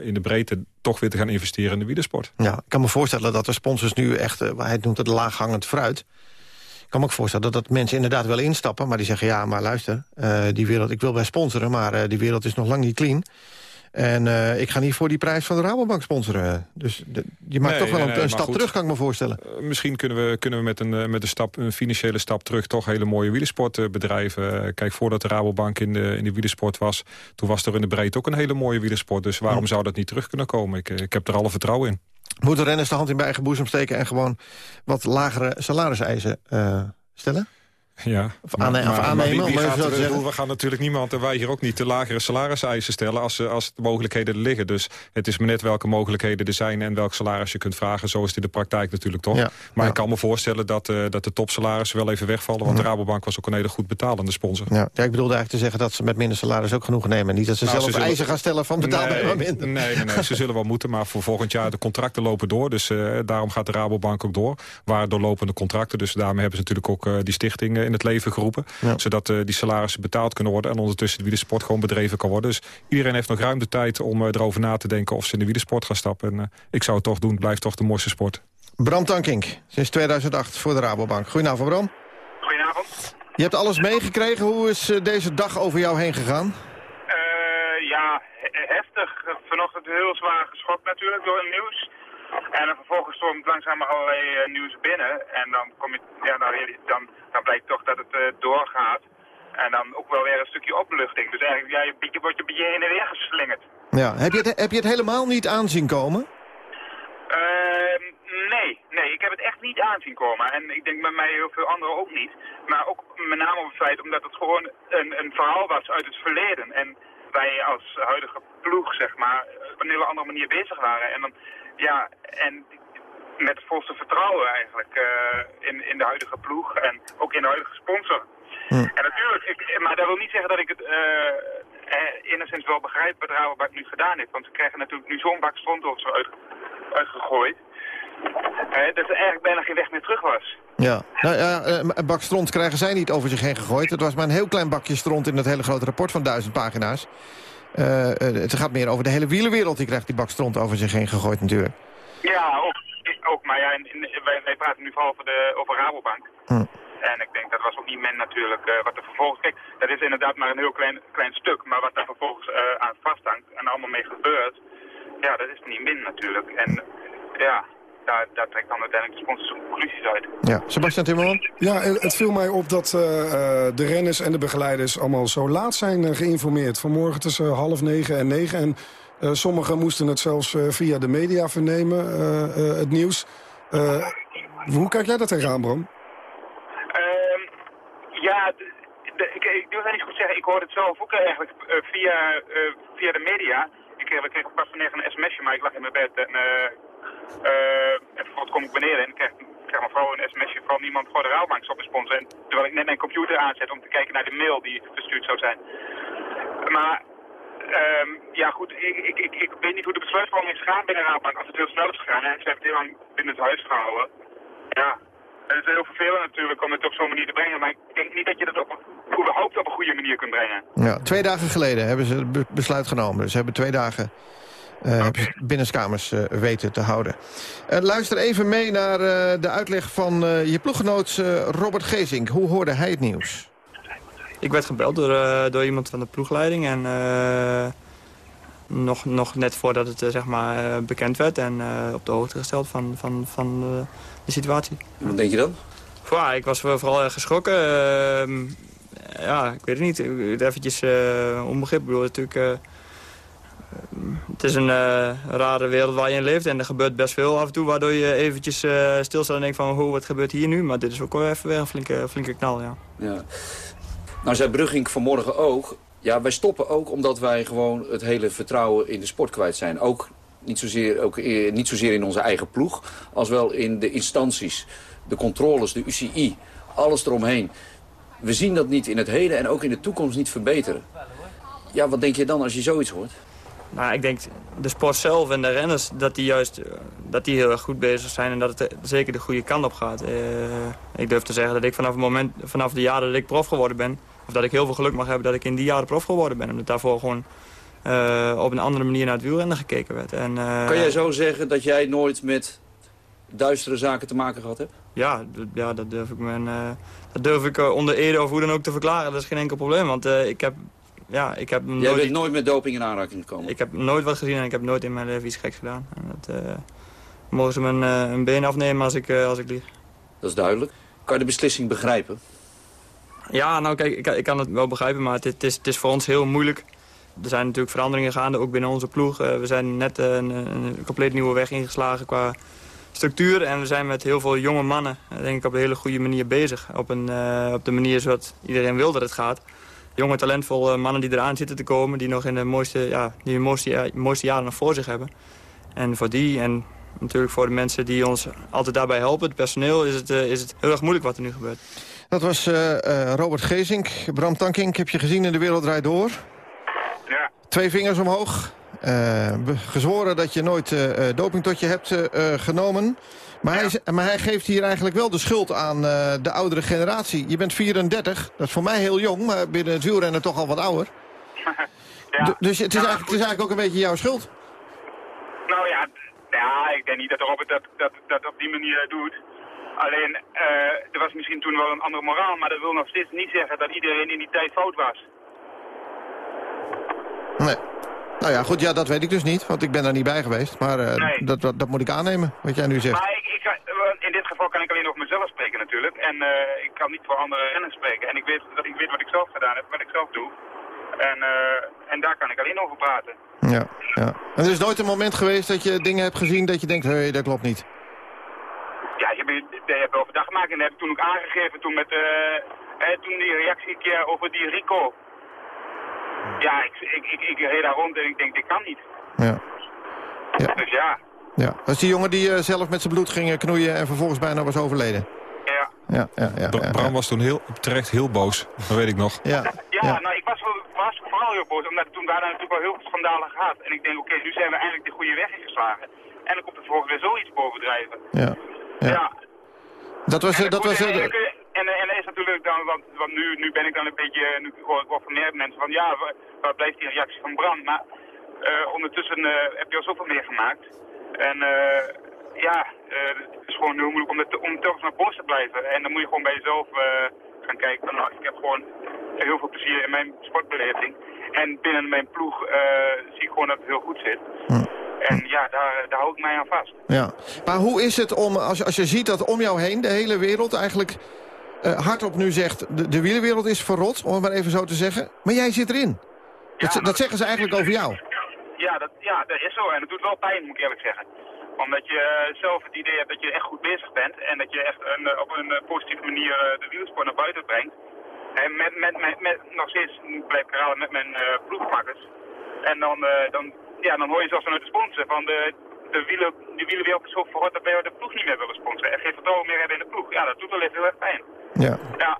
in de breedte toch weer te gaan investeren in de wielersport. Ja, ik kan me voorstellen dat de sponsors nu echt, hij noemt het laaghangend fruit kan me ook voorstellen dat, dat mensen inderdaad wel instappen... maar die zeggen, ja, maar luister, uh, die wereld, ik wil bij sponsoren... maar uh, die wereld is nog lang niet clean. En uh, ik ga niet voor die prijs van de Rabobank sponsoren. Dus de, je maakt nee, toch wel een, nee, een stap goed, terug, kan ik me voorstellen. misschien kunnen we, kunnen we met, een, met een, stap, een financiële stap terug... toch hele mooie wielersportbedrijven. Kijk, voordat de Rabobank in de, in de wielersport was... toen was er in de breedte ook een hele mooie wielersport. Dus waarom zou dat niet terug kunnen komen? Ik, ik heb er alle vertrouwen in. Moeten renners de hand in bij eigen boezem steken... en gewoon wat lagere salariseisen uh, stellen? Ja, of, aanne maar, of aannemen. Wie, wie gaat, we, we gaan natuurlijk niemand, en wij hier ook niet, de lagere salariseisen stellen als, als de mogelijkheden er liggen. Dus het is maar net welke mogelijkheden er zijn en welk salaris je kunt vragen. Zo is het in de praktijk natuurlijk toch. Ja, maar ja. ik kan me voorstellen dat, uh, dat de topsalarissen wel even wegvallen. Want de Rabobank was ook een hele goed betalende sponsor. Ja, ja, ik bedoelde eigenlijk te zeggen dat ze met minder salaris ook genoeg nemen. Niet dat ze nou, zelf ze eisen gaan stellen van betaal nee, maar minder. Nee, nee, nee ze zullen wel moeten. Maar voor volgend jaar de contracten lopen door. Dus uh, daarom gaat de Rabobank ook door. Waar doorlopende contracten. Dus daarmee hebben ze natuurlijk ook uh, die stichting in het leven geroepen. Ja. Zodat uh, die salarissen betaald kunnen worden. En ondertussen de wielersport gewoon bedreven kan worden. Dus iedereen heeft nog ruim de tijd om uh, erover na te denken of ze in de wielersport gaan stappen. En uh, ik zou het toch doen. Het blijft toch de mooiste sport. Bram Tankink, sinds 2008 voor de Rabobank. Goedenavond Bram. Goedenavond. Je hebt alles meegekregen. Hoe is deze dag over jou heen gegaan? ja, heftig. Vanochtend heel zwaar geschokt natuurlijk door het nieuws. En dan vervolgens stroomt langzaam allerlei uh, nieuws binnen. En dan, kom je, ja, dan, dan, dan blijkt toch dat het uh, doorgaat. En dan ook wel weer een stukje opluchting. Dus eigenlijk ja, je, je wordt je een beetje heen en weer geslingerd. Ja. Heb, je het, heb je het helemaal niet aanzien komen? Uh, nee, nee, ik heb het echt niet aanzien komen. En ik denk met mij heel veel anderen ook niet. Maar ook met name op het feit omdat het gewoon een, een verhaal was uit het verleden. En wij als huidige ploeg, zeg maar, op een hele andere manier bezig waren. En dan ja, en met het volste vertrouwen eigenlijk uh, in, in de huidige ploeg en ook in de huidige sponsor. Hm. En natuurlijk, ik, maar dat wil niet zeggen dat ik het uh, eh, enigszins wel begrijp wat Rabobank nu gedaan heeft. Want ze krijgen natuurlijk nu zo'n bak stront over zo uit, uitgegooid. Uh, dat er eigenlijk bijna geen weg meer terug was. Ja, nou ja, een bak stront krijgen zij niet over zich heen gegooid. Het was maar een heel klein bakje stront in dat hele grote rapport van duizend pagina's. Uh, het gaat meer over de hele wielenwereld. Die krijgt die bak stront over zich heen gegooid natuurlijk. Ja, ook. ook maar ja, in, in, wij, wij, praten nu vooral over, de, over Rabobank. Hm. En ik denk, dat was ook niet men natuurlijk. Uh, wat er vervolgens... Kijk, dat is inderdaad maar een heel klein, klein stuk. Maar wat daar vervolgens uh, aan vasthangt en allemaal mee gebeurt... Ja, dat is niet min natuurlijk. En ja, daar, daar, trekt dan uiteindelijk de sponsors conclusies uit. Ja, Sebastian Timmerman? Ja, het viel mij op dat uh, de renners en de begeleiders allemaal zo laat zijn uh, geïnformeerd. Vanmorgen tussen half negen en negen. En uh, sommigen moesten het zelfs via de media vernemen, het nieuws. hoe kijk jij dat tegenaan, Bram? Ehm, ja, de, de, ik, ik wil het niet goed zeggen. Ik hoorde het zelf ook eigenlijk via, via de media. Ik, ik kreeg pas vanmorgen een sms'je, maar ik lag in mijn bed en... Uh, en vervolgens kom ik beneden en krijg, krijg mijn vrouw een sms'je van iemand voor de Rabobank op een sponsor. En terwijl ik net mijn computer aanzet om te kijken naar de mail die verstuurd zou zijn. Maar um, ja goed, ik, ik, ik, ik, weet niet hoe de besluitvorming is gegaan binnen de Rabobank. Als het heel snel is gegaan en ze hebben het heel lang binnen het huis gehouden. Ja, het is heel vervelend natuurlijk om het op zo'n manier te brengen. Maar ik denk niet dat je dat op, überhaupt op een goede manier kunt brengen. Ja, twee dagen geleden hebben ze het besluit genomen. Dus ze hebben twee dagen Heb je binnenskamers uh, weten te houden. Uh, luister even mee naar de uitleg van je ploeggenoot Robert Gezink. Hoe hoorde hij het nieuws? Ik werd gebeld door, door iemand van de ploegleiding. En nog, nog net voordat het zeg maar, bekend werd. En op de hoogte gesteld van, van, van de situatie. Wat denk je dan? Ja, ik was vooral erg geschrokken. Ehm, ja, ik weet het niet. Eventjes onbegrip. Ik bedoel, natuurlijk het is een uh, rare wereld waar je in leeft en er gebeurt best veel af en toe... waardoor je eventjes uh, stilstaat en denkt van, hoe wat gebeurt hier nu? Maar dit is ook wel even weer een flinke, flinke knal, ja. ja. Nou zei Brugging vanmorgen ook... ja, wij stoppen ook omdat wij gewoon het hele vertrouwen in de sport kwijt zijn. Ook niet zozeer, ook, niet zozeer in onze eigen ploeg, als wel in de instanties. De controles, de UCI, alles eromheen. We zien dat niet in het heden en ook in de toekomst niet verbeteren. Ja, wat denk je dan als je zoiets hoort? Nou, ik denk de sport zelf en de renners, dat die juist eh, dat die heel erg goed bezig zijn en dat het zeker de goede kant op gaat. Uh, ik durf te zeggen dat ik vanaf, het moment, vanaf de jaren dat ik prof geworden ben, of dat ik heel veel geluk mag hebben dat ik in die jaren prof geworden ben. Omdat daarvoor gewoon uh, op een andere manier naar het wielrennen gekeken werd. En, kan jij zo zeggen dat jij nooit met duistere zaken te maken gehad hebt? Ja, ja dat durf ik, mijn, dat durf ik onder ede of hoe dan ook te verklaren. Dat is geen enkel probleem, want ik heb ja, ik heb Jij bent nooit met doping in aanraking gekomen? Ik heb nooit wat gezien en ik heb nooit in mijn leven iets geks gedaan. En dat, uh, mogen ze mijn uh, een been afnemen als ik, uh, als ik lieg. Dat is duidelijk. Kan je de beslissing begrijpen? Ja, nou kijk, ik, ik kan het wel begrijpen, maar het, het, is, het is voor ons heel moeilijk. Er zijn natuurlijk veranderingen gaande, ook binnen onze ploeg. we zijn net een, een, compleet nieuwe weg ingeslagen qua structuur. En we zijn met heel veel jonge mannen, denk ik, op een hele goede manier bezig. Op, een, op de manier zoals iedereen wil dat het gaat jonge, talentvolle mannen die eraan zitten te komen... die nog in de mooiste, ja, die de mooiste, mooiste jaren nog voor zich hebben. En voor die en natuurlijk voor de mensen die ons altijd daarbij helpen... het personeel, is het, uh, is het heel erg moeilijk wat er nu gebeurt. Dat was uh, uh, Robert Gezink. Bram Tankink, heb je gezien in De Wereld Draait Door? Ja. Twee vingers omhoog. gezworen dat je nooit doping tot je hebt genomen. Maar, hij, maar hij geeft hier eigenlijk wel de schuld aan uh, de oudere generatie. Je bent 34, dat is voor mij heel jong, maar binnen het wielrennen toch al wat ouder. [LAUGHS] ja. Dus het is, eigenlijk, het is eigenlijk ook een beetje jouw schuld. Nou ja, ja ik denk niet dat Robert dat, dat, dat op die manier doet. Alleen, uh, er was misschien toen wel een andere moraal, maar dat wil nog steeds niet zeggen dat iedereen in die tijd fout was. Nee. Nou ja, goed, ja, dat weet ik dus niet, want ik ben daar niet bij geweest. Maar uh, nee. dat, dat, dat, moet ik aannemen, wat jij nu zegt. Maar eh, in dit geval kan ik alleen over mezelf spreken natuurlijk. En uh, ik kan niet voor andere renners spreken. En ik weet, dat ik weet wat ik zelf gedaan heb, wat ik zelf doe. En, uh, en daar kan ik alleen over praten. Ja, ja. En er is nooit een moment geweest dat je dingen hebt gezien dat je denkt, hé, hey, dat klopt niet. Ja, je hebt, overdag gemaakt en dat heb ik toen ook aangegeven toen met uh, toen die reactie een keer over die Rico. Ja, ik, ik, ik, ik reed daar rond en ik denk, dit kan niet. Ja. ja. Dus ja. Ja, dat is die jongen die uh, zelf met zijn bloed ging knoeien en vervolgens bijna was overleden. Ja. Ja, ja, ja, ja Bram was toen heel, terecht heel boos, dat weet ik nog. Ja, ja, nou ik was, was vooral heel boos, omdat toen daar natuurlijk wel heel veel schandalen gehad. En ik denk, oké, okay, nu zijn we eindelijk de goede weg ingeslagen. En dan komt er vervolgens weer zoiets bovendrijven. Ja. ja. ja. Dat was... En dat was en, en, en, en er is natuurlijk dan, want, want nu, nu ben ik dan een beetje, nu hoor ik wel van meer mensen van, ja, waar blijft die reactie van Bram? Maar uh, ondertussen uh, heb je al zoveel meer gemaakt. En uh, ja, het is gewoon heel moeilijk om, het, om telkens naar boos te blijven. En dan moet je gewoon bij jezelf gaan kijken van, nou, ik heb gewoon heel veel plezier in mijn sportbeleving. En binnen mijn ploeg zie ik gewoon dat het heel goed zit. Hm. En ja, daar, daar hou ik mij aan vast. Ja. Maar hoe is het om, als, als je ziet dat om jou heen de hele wereld eigenlijk uh, hardop nu zegt... De, de wielerwereld is verrot, om het maar even zo te zeggen. Maar jij zit erin. Dat, ja, dat zeggen ze eigenlijk over jou. Ja dat, ja, dat is zo. En het doet wel pijn, moet ik eerlijk zeggen. Omdat je uh, zelf het idee hebt dat je echt goed bezig bent. En dat je echt een, uh, op een positieve manier de wielersport naar buiten brengt. En met, met, met, met nog steeds blijf ik herhalen met mijn ploegmakkers. En dan, dan, ja, dan hoor je zelfs vanuit de sponsor van de, de, wielen, de wielenwereld is zo verrot dat wij de ploeg niet meer willen sponsoren. En geen vertrouwen meer hebben in de ploeg. Ja, dat doet wel even heel erg pijn. Ja. ja.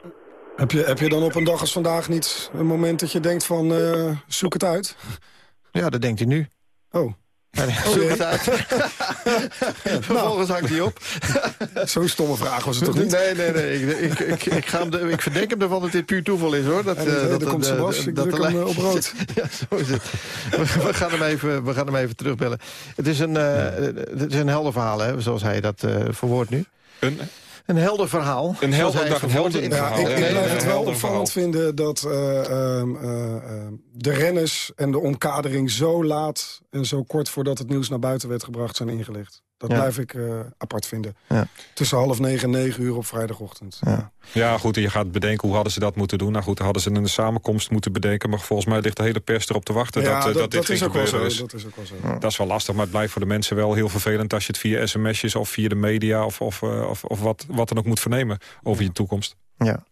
Heb je, heb je dan op een dag als vandaag niet een moment dat je denkt van uh, zoek het uit? Ja, dat denkt hij nu. Oh. Zoek het uit. [LAUGHS] Vervolgens hangt hij op. Zo'n stomme vraag was het toch niet? Nee, nee, nee. Ik, ik, ik, ik, ga hem de, ik verdenk hem ervan dat dit puur toeval is, hoor. Dat, En, eh, eh, dat, komt eh, Sebas, ik dat druk de hem, lijn- eh, op rood. [LAUGHS] Ja, zo is het. We, we gaan hem even, we gaan hem even terugbellen. Het is een, eh, het is een helder verhaal, hè, zoals hij dat eh verwoordt nu. Een? Een helder verhaal. Een helder- het een helder in- verhaal. Ik, Ja, ik nee, blijf het wel opvallend vinden dat eh, ehm, eh, ehm, de renners en de omkadering zo laat zo kort voordat het nieuws naar buiten werd gebracht zijn ingelicht. Dat Ja. blijf ik eh, apart vinden. Ja. Tussen half negen en negen uur op vrijdagochtend. Ja. Ja, goed, en je gaat bedenken hoe hadden ze dat moeten doen. Nou goed, dan hadden ze een samenkomst moeten bedenken. Maar volgens mij ligt de hele pers erop te wachten Ja, dat, eh, dat- dat, dit dat ging is ook wel gebeuren. zo, Dus dat is ook wel zo. Dat is wel lastig, maar het blijft voor de mensen wel heel vervelend... als je het via sms'jes of via de media of, of, eh, of, of wat, wat dan ook moet vernemen over je toekomst. Ja.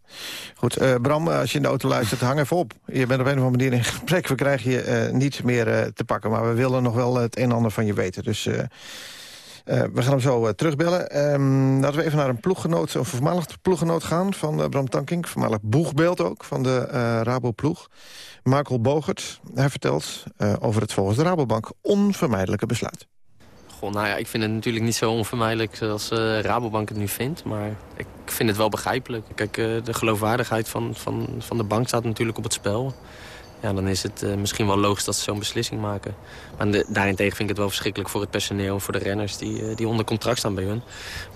Goed, eh, Bram, als je in de auto luistert, hang even op. Je bent op een of andere manier in [LAUGHS] gesprek. We krijgen je eh, niet meer eh, te pakken. Maar we willen nog wel het een en ander van je weten. Dus eh, eh, we gaan hem zo eh, terugbellen. Ehm, laten we even naar een ploeggenoot, of voormalig ploeggenoot gaan... van eh, Bram Tankink. Voormalig boegbeeld ook van de eh Rabo-ploeg. Markel Bogert. Hij vertelt eh, over het volgens de Rabobank onvermijdelijke besluit. Nou ja, ik vind het natuurlijk niet zo onvermijdelijk zoals eh, Rabobank het nu vindt. Maar ik vind het wel begrijpelijk. Kijk, eh, de geloofwaardigheid van, van, van de bank staat natuurlijk op het spel. Ja, dan is het eh, misschien wel logisch dat ze zo'n beslissing maken. Maar daarentegen vind ik het wel verschrikkelijk voor het personeel... en voor de renners die, eh, die onder contract staan bij hun.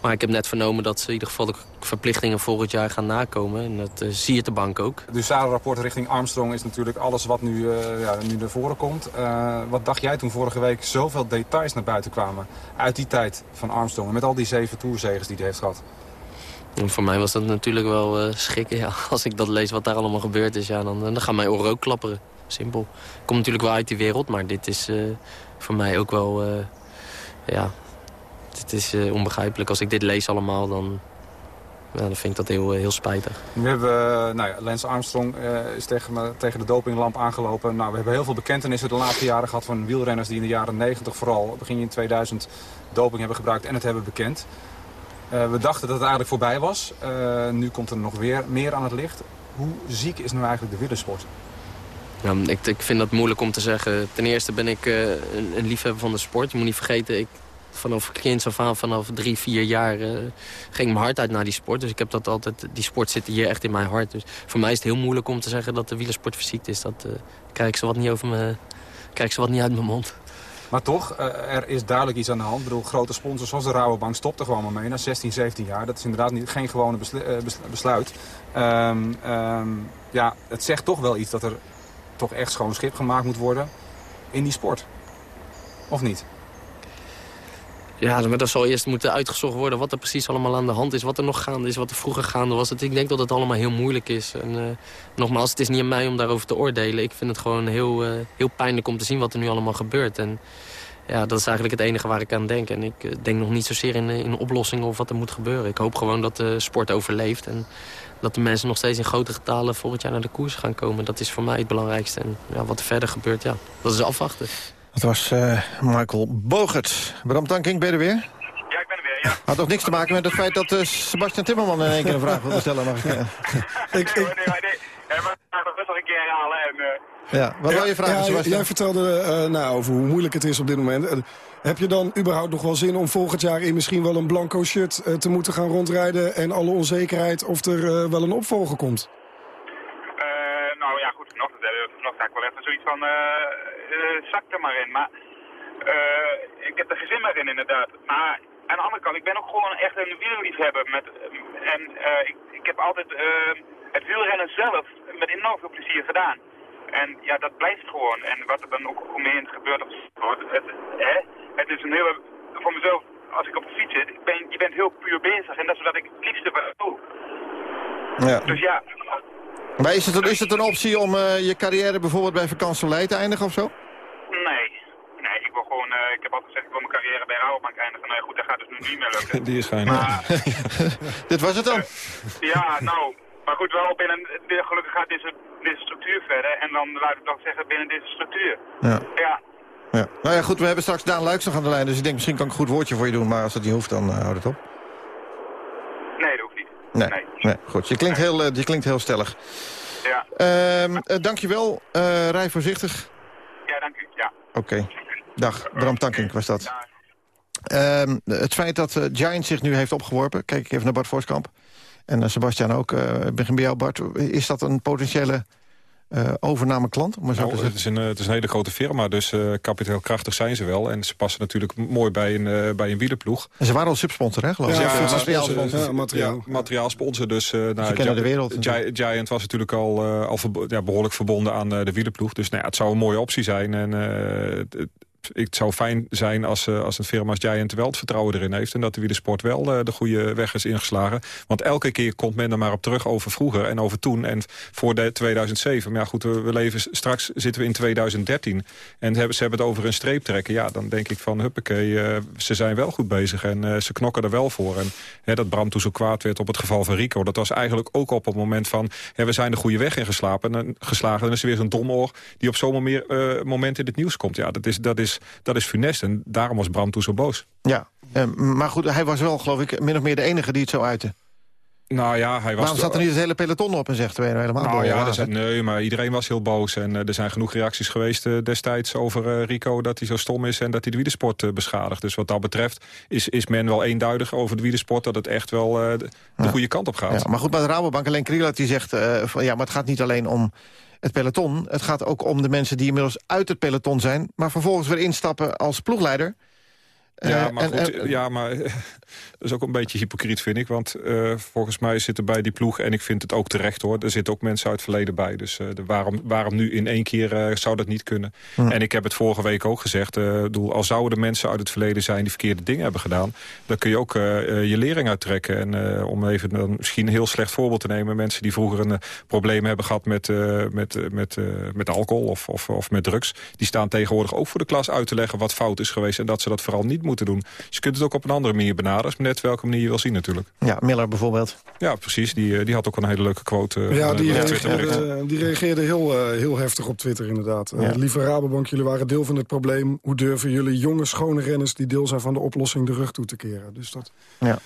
Maar ik heb net vernomen dat ze in ieder geval de verplichtingen volgend jaar gaan nakomen. En dat eh, zie je de bank ook. Het rapport richting Armstrong is natuurlijk alles wat nu, ja, nu naar voren komt. Wat dacht jij toen vorige week zoveel details naar buiten kwamen uit die tijd van Armstrong? En met al die zeven toerzegers die hij heeft gehad. Voor mij was dat natuurlijk wel eh, schrikken. Ja. [LAUGHS] Als ik dat lees wat daar allemaal gebeurd is, ja, dan, dan gaan mijn oren ook klapperen. Simpel. Ik kom natuurlijk wel uit die wereld, maar dit is eh, voor mij ook wel... eh, ja, dit is eh, onbegrijpelijk. Als ik dit lees allemaal, dan, dan vind ik dat heel, eh, heel spijtig. Nu hebben we, nou ja, Lance Armstrong eh, is tegen, tegen de dopinglamp aangelopen. Nou, we hebben heel veel bekentenissen de laatste jaren gehad van wielrenners die in de jaren 90 vooral, begin in 2000, doping hebben gebruikt en het hebben bekend. Eh, we dachten dat het eigenlijk voorbij was. Eh, nu komt er nog weer meer aan het licht. Hoe ziek is nu eigenlijk de wielersport? Ja, ik, ik vind dat moeilijk om te zeggen. Ten eerste ben ik eh, een, liefhebber van de sport. Je moet niet vergeten, ik, vanaf kinds af aan, vanaf drie, vier jaar... ging mijn hart uit naar die sport. Dus ik heb dat altijd, die sport zit hier echt in mijn hart. Dus voor mij is het heel moeilijk om te zeggen dat de wielersport verziekt is. Dat eh, krijg ik ze wat niet over ze wat niet uit mijn mond. Maar toch, eh, er is duidelijk iets aan de hand. Ik bedoel, grote sponsors zoals de Rabobank stopten gewoon maar mee na 16, 17 jaar. Dat is inderdaad niet, geen gewone eh, bes- besluit. Ehm, ehm, ja, het zegt toch wel iets dat er toch echt schoon schip gemaakt moet worden in die sport. Of niet? Ja, maar dat zal eerst moeten uitgezocht worden wat er precies allemaal aan de hand is. Wat er nog gaande is, wat er vroeger gaande was. Ik denk dat het allemaal heel moeilijk is. En eh, nogmaals, het is niet aan mij om daarover te oordelen. Ik vind het gewoon heel, eh, heel pijnlijk om te zien wat er nu allemaal gebeurt. En ja, dat is eigenlijk het enige waar ik aan denk. En ik eh, denk nog niet zozeer in, in oplossingen of wat er moet gebeuren. Ik hoop gewoon dat de sport overleeft. En dat de mensen nog steeds in grote getalen volgend jaar naar de koers gaan komen. Dat is voor mij het belangrijkste. En ja, wat er verder gebeurt, ja, dat is afwachten. Dat was eh, Michael Bogert. Bram Tankink, ben je er weer? Ja, ik ben er weer, ja. Had toch niks te maken met het feit dat eh, Sebastian Timmerman in één keer een vraag wilde stellen? Mag ik, eh, [LAUGHS] Nee, hoor, nee, nee. Maar ik het best nog een keer herhalen. En, ja, wat wil je vragen, Ja, Sebastian? jij vertelde eh, nou, over hoe moeilijk het is op dit moment. Heb je dan überhaupt nog wel zin om volgend jaar in misschien wel een blanco shirt eh, te moeten gaan rondrijden... en alle onzekerheid of er eh, wel een opvolger komt? eh, nou ja, goed, vanochtend, eh, zoiets van, eh eh, zak er maar in. Maar eh, ik heb er gezin maar in, inderdaad. Maar aan de andere kant, ik ben ook gewoon echt een wielerliefhebber. Met, en ik, ik heb altijd het wielrennen zelf met enorm veel plezier gedaan. En ja, dat blijft gewoon. En wat er dan ook omheen gebeurt, het, hè, het is een hele, voor mezelf, als ik op de fiets zit, ik ben, je bent heel puur bezig. En dat is wat ik het liefste doe. Ja. Dus ja, Maar is het, een- is het een optie om eh, je carrière bijvoorbeeld bij Vakantie Leid te eindigen of zo? Nee, nee, ik wil gewoon, eh, ik heb altijd gezegd, ik wil mijn carrière bij Rabobank eindigen. Nou ja, goed, dat gaat dus nu niet meer lukken. [LAUGHS] Die is fijn. [LAUGHS] Dit was het dan? Ja, nou, maar goed, wel binnen, gelukkig gaat deze, deze structuur verder. En dan laat ik toch zeggen, binnen deze structuur. Ja. Ja, ja. Nou ja, goed, we hebben straks Daan Luiks nog aan de lijn... dus ik denk misschien kan ik een goed woordje voor je doen... maar als dat niet hoeft, dan uh, houd het op. nee, dat Nee, nee. goed. Je klinkt heel, uh, je klinkt heel stellig. Ja. Uh, uh, dankjewel. Uh, rij voorzichtig. Ja, dank u. Ja. Oké. Okay. Dag, Bram Tankink was dat. Ehm, het feit dat uh, Giant zich nu heeft opgeworpen... kijk ik even naar Bart Voorskamp en Sebastian ook. Ik begin bij jou, Bart. Is dat een potentiële uh, overname klant? Maar zo nou, het, is een, het is een hele grote firma, dus uh, kapitaalkrachtig zijn ze wel. En ze passen natuurlijk mooi bij een, uh, bij een wielerploeg. En ze waren al subsponsor, hè, geloof ik? Ja, ja, materiaalsponsor. Ja, materiaal. Ja, materiaalsponsor. Dus, nou, ze kennen de wereld. Giant, Giant was natuurlijk al, al ja, behoorlijk verbonden aan de wielerploeg. Dus nou, het zou een mooie optie zijn. En het, het zou fijn zijn als, uh, als een firma als Giant wel het vertrouwen erin heeft... en dat de wielersport wel uh, de goede weg is ingeslagen. Want elke keer komt men er maar op terug over vroeger en over toen... en voor de 2007. Maar ja, goed, we, leven, straks zitten we in 2013. En hebben, ze hebben het over een streep trekken. Ja, dan denk ik van, huppakee, uh, ze zijn wel goed bezig... en ze knokken er wel voor. En hè, dat Bram toen zo kwaad werd op het geval van Rico... dat was eigenlijk ook op het moment van... Hè, we zijn de goede weg ingeslagen en, geslagen, en is er weer zo'n domoor... die op zo'n moment in het nieuws komt. Ja, dat is... Dat is dat is funest. En daarom was Bram toen zo boos. Ja, eh, maar goed, hij was wel, geloof ik, min of meer de enige die het zo uitte. Nou ja, hij was... Waarom zat er niet het hele peloton op en zegt we helemaal nou, ja, Nee, maar iedereen was heel boos. En uh, er zijn genoeg reacties geweest uh, destijds over uh, Rico... dat hij zo stom is en dat hij de wielersport beschadigt. Dus wat dat betreft is, is men wel eenduidig over de wielersport... dat het echt wel de, ja. goede kant op gaat. Ja, maar goed, bij de Rabobank, alleen Krielat die zegt... van, ja, maar het gaat niet alleen om het peloton. Het gaat ook om de mensen die inmiddels uit het peloton zijn... maar vervolgens weer instappen als ploegleider... Ja, maar, goed, en, ja, maar [LAUGHS] dat is ook een beetje hypocriet, vind ik. Want uh, volgens mij zitten bij die ploeg, en ik vind het ook terecht hoor... er zitten ook mensen uit het verleden bij. Dus uh, de, waarom, waarom nu in één keer uh, zou dat niet kunnen? En ik heb het vorige week ook gezegd. Doel, al zouden er mensen uit het verleden zijn die verkeerde dingen hebben gedaan... dan kun je ook je lering uittrekken. En om even dan misschien een heel slecht voorbeeld te nemen... mensen die vroeger een probleem hebben gehad met, met, met, met alcohol of, of, of met drugs... die staan tegenwoordig ook voor de klas uit te leggen wat fout is geweest... en dat ze dat vooral niet moeten moeten doen. Dus je kunt het ook op een andere manier benaderen. Maar net welke manier je wil zien natuurlijk. Ja, Miller bijvoorbeeld. Ja, precies. Die, eh, die had ook een hele leuke quote. Uh, ja, die, reageerde, die reageerde heel, uh, heel heftig op Twitter inderdaad. Ja. Uh, lieve Rabobank, jullie waren deel van het probleem. Hoe durven jullie jonge, schone renners... die deel zijn van de oplossing de rug toe te keren? Dus dat... Ja.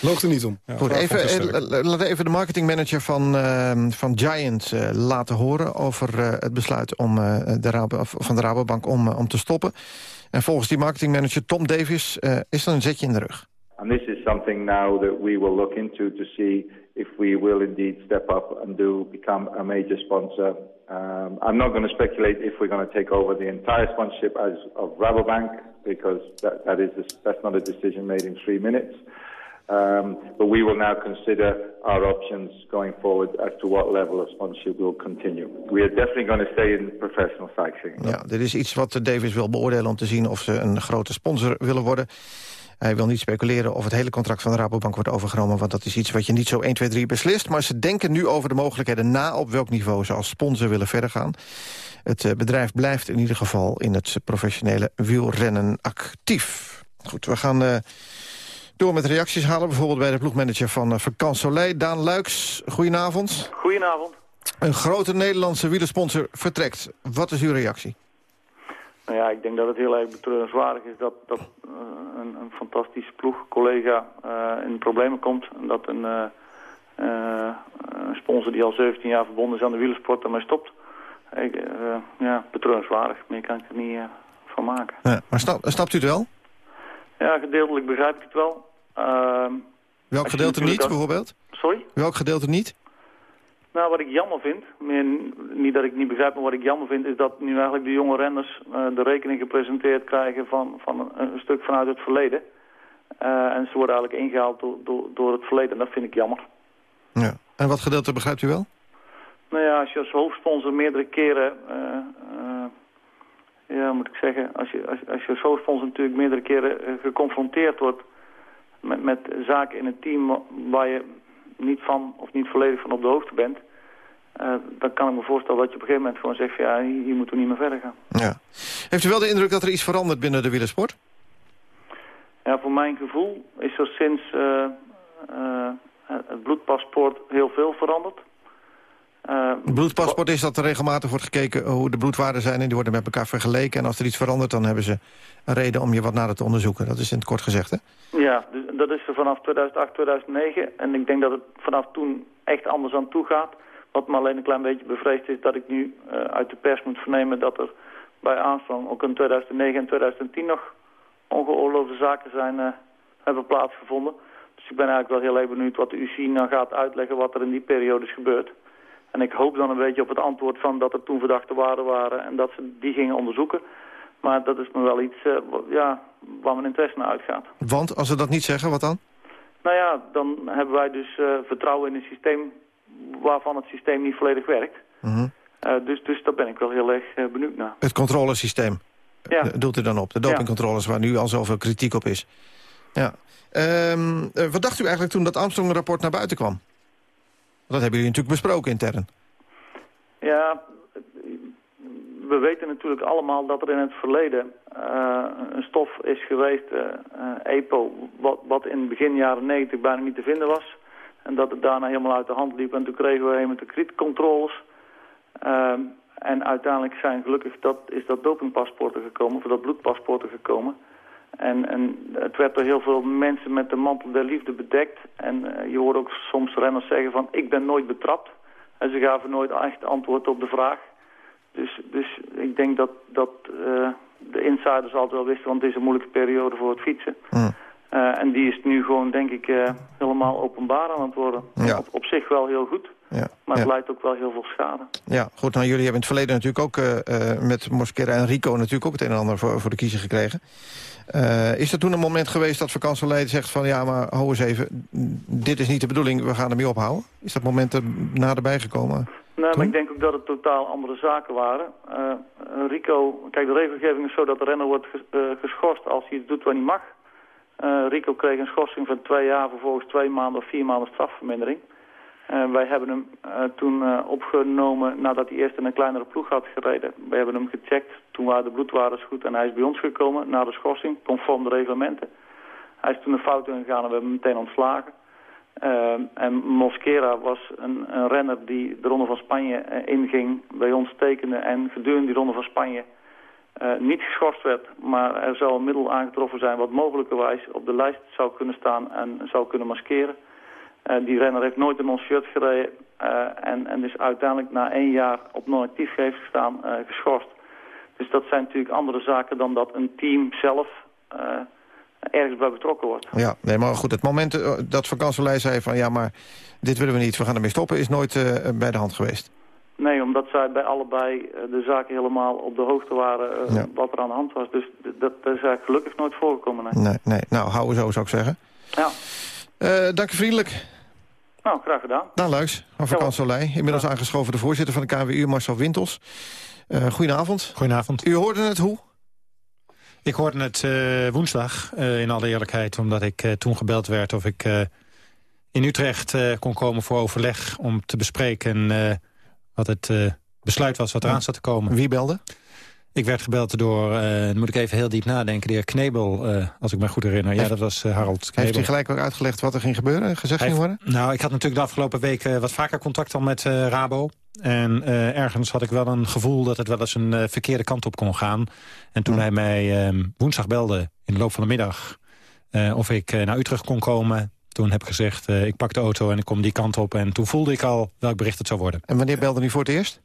Loopt er niet om. Ja, Goed, even, laten we even de marketingmanager van, uh, van Giant uh, laten horen... over uh, het besluit om, de Rabo, van de Rabobank om, om te stoppen. En volgens die marketingmanager Tom Davis is er een zetje in de rug. And this is something now that we will look into to see if we will indeed step up and do become a major sponsor. Um, I'm not going to speculate if we're going to take over the entire sponsorship as of Rabobank because that, that is that's not a decision made in three minutes. Um, but we will now consider our options going forward as to what level of sponsorship will continue. We are definitely going to stay in professional cycling. Ja, dit is iets wat Davis wil beoordelen om te zien of ze een grote sponsor willen worden. Hij wil niet speculeren of het hele contract van de Rabobank wordt overgenomen... want dat is iets wat je niet zo 1, 2, 3 beslist. Maar ze denken nu over de mogelijkheden na op welk niveau ze als sponsor willen verder gaan. Het uh, bedrijf blijft in ieder geval in het professionele wielrennen actief. Goed, we gaan... Uh, door met reacties halen. Bijvoorbeeld bij de ploegmanager van uh, Vakant Soleil, Daan Luiks. Goedenavond. Goedenavond. Een grote Nederlandse wielersponsor vertrekt. Wat is uw reactie? Nou ja, ik denk dat het heel erg betreurenswaardig is dat, dat uh, een, een, fantastische ploeg, collega, uh, in problemen komt. En dat een, uh, sponsor die al 17 jaar verbonden is aan de wielersport ermee stopt. Ik, ja, betreurenswaardig. Meer kan ik er niet van maken. Ja, maar snap, snapt u het wel? Ja, gedeeltelijk begrijp ik het wel. Uh, Welk gedeelte niet, als... bijvoorbeeld? Sorry? Welk gedeelte niet? Nou, wat ik jammer vind, meer, niet dat ik niet begrijp, maar wat ik jammer vind... is dat nu eigenlijk de jonge renners uh, de rekening gepresenteerd krijgen van, van een, een stuk vanuit het verleden. Uh, en ze worden eigenlijk ingehaald door, door, door het verleden en dat vind ik jammer. Ja. En wat gedeelte begrijpt u wel? Nou ja, als je als hoofdsponsor meerdere keren... Uh, ja, moet ik zeggen, als je als, als je als hoofdsponsor natuurlijk meerdere keren geconfronteerd wordt met, met zaken in het team waar je niet van of niet volledig van op de hoogte bent, uh, dan kan ik me voorstellen dat je op een gegeven moment gewoon zegt, van, ja, hier moeten we niet meer verder gaan. Ja. Heeft u wel de indruk dat er iets verandert binnen de wielersport? Ja, voor mijn gevoel is er sinds uh, uh, het bloedpaspoort heel veel veranderd. Uh, bloedpaspoort is dat er regelmatig wordt gekeken hoe de bloedwaarden zijn... en die worden met elkaar vergeleken. En als er iets verandert, dan hebben ze een reden om je wat nader te onderzoeken. Dat is in het kort gezegd, hè? Ja, dus dat is er vanaf 2008, 2009. En ik denk dat het vanaf toen echt anders aan toe gaat. Wat me alleen een klein beetje bevreesd is dat ik nu uh, uit de pers moet vernemen... dat er bij Armstrong ook in 2009 en 2010 nog ongeoorloofde zaken zijn, uh, hebben plaatsgevonden. Dus ik ben eigenlijk wel heel erg benieuwd wat de UC nou gaat uitleggen wat er in die periode is gebeurd. En ik hoop dan een beetje op het antwoord van dat er toen verdachte waarden waren en dat ze die gingen onderzoeken. Maar dat is me wel iets uh, ja, waar mijn interesse naar uitgaat. Want als ze dat niet zeggen, wat dan? Nou ja, dan hebben wij dus uh, vertrouwen in een systeem waarvan het systeem niet volledig werkt. Uh dus, dus daar ben ik wel heel erg benieuwd naar. Het controlesysteem ja. doet u dan op? De dopingcontroles waar nu al zoveel kritiek op is. Ja. Um, wat dacht u eigenlijk toen dat Armstrong-rapport naar buiten kwam? Dat hebben jullie natuurlijk besproken intern. Ja, we weten natuurlijk allemaal dat er in het verleden uh, een stof is geweest, uh, EPO, wat, wat in begin jaren 90 bijna niet te vinden was. En dat het daarna helemaal uit de hand liep en toen kregen we helemaal de kredietcontroles. En uiteindelijk zijn gelukkig dat, is dat dopingpaspoorten gekomen, of dat bloedpaspoorten gekomen. En, en het werd door heel veel mensen met de mantel der liefde bedekt. En je hoort ook soms renners zeggen van ik ben nooit betrapt. En ze gaven nooit echt antwoord op de vraag. Dus, dus ik denk dat, dat uh, de insiders altijd wel wisten, want het is een moeilijke periode voor het fietsen. Mm. Uh, en die is nu gewoon, denk ik, uh, helemaal openbaar aan het worden. Ja. Op, op, zich wel heel goed, ja. maar het ja. leidt ook wel heel veel schade. Ja, goed. Nou, jullie hebben in het verleden natuurlijk ook uh, met Mosquera en Rico... natuurlijk ook het een en ander voor, voor de kiezer gekregen. is er toen een moment geweest dat vakantieleider zegt van... ja, maar hou eens even, dit is niet de bedoeling, we gaan ermee ophouden? Is dat moment er naderbij gekomen? Nee, maar ik denk ook dat het totaal andere zaken waren. Uh, Rico, kijk, de regelgeving is zo dat de renner wordt ges, uh, geschorst als hij iets doet wat niet mag. Uh, Rico kreeg een schorsing van twee jaar, vervolgens twee maanden of vier maanden strafvermindering. wij hebben hem toen opgenomen nadat hij eerst in een kleinere ploeg had gereden. We hebben hem gecheckt, toen waren de bloedwaardes goed en hij is bij ons gekomen na de schorsing, conform de reglementen. Hij is toen een fout ingegaan en we hebben hem meteen ontslagen. Uh, en Mosquera was een, een, renner die de Ronde van Spanje uh, inging, bij ons tekende en gedurende die Ronde van Spanje uh, niet geschorst werd. Maar er zou een middel aangetroffen zijn wat mogelijkerwijs op de lijst zou kunnen staan en zou kunnen maskeren. die renner heeft nooit in ons shirt gereden en, en is uiteindelijk na één jaar op non-actief gestaan geschorst. Dus dat zijn natuurlijk andere zaken dan dat een team zelf ergens bij betrokken wordt. Ja, nee, maar goed, het moment uh, dat vakantielei zei van... ja, maar dit willen we niet, we gaan ermee stoppen... is nooit uh, bij de hand geweest. Nee, omdat zij bij allebei uh, de zaken helemaal op de hoogte waren... Ja. wat er aan de hand was. Dus dat, is eigenlijk gelukkig nooit voorgekomen. Nee, nee, nee. nou, houden zo, zou ik zeggen. Ja. dank je vriendelijk. Nou, graag gedaan. Nou, Luis, van vakantielei. Inmiddels ja. aangeschoven de voorzitter van de KWU, Marcel Wintels. goedenavond. Goedenavond. U hoorde het hoe? Ik hoorde het uh, woensdag, uh, in alle eerlijkheid, omdat ik uh, toen gebeld werd of ik in Utrecht kon komen voor overleg om te bespreken wat het besluit was wat eraan zat te komen. Wie belde? Ik werd gebeld door, dan moet ik even heel diep nadenken, de heer Knebel, als ik me goed herinner. Heeft, ja, dat was Harold Knebel. Heeft hij gelijk ook uitgelegd wat er ging gebeuren, gezegd ging worden? Nou, ik had natuurlijk de afgelopen weken wat vaker contact al met Rabo. En ergens had ik wel een gevoel dat het wel eens een verkeerde kant op kon gaan. En toen hij mij uh, woensdag belde in de loop van de middag... eh, of ik naar Utrecht kon komen, toen heb ik gezegd... ik pak de auto en ik kom die kant op. En toen voelde ik al welk bericht het zou worden. En wanneer belde u voor het eerst?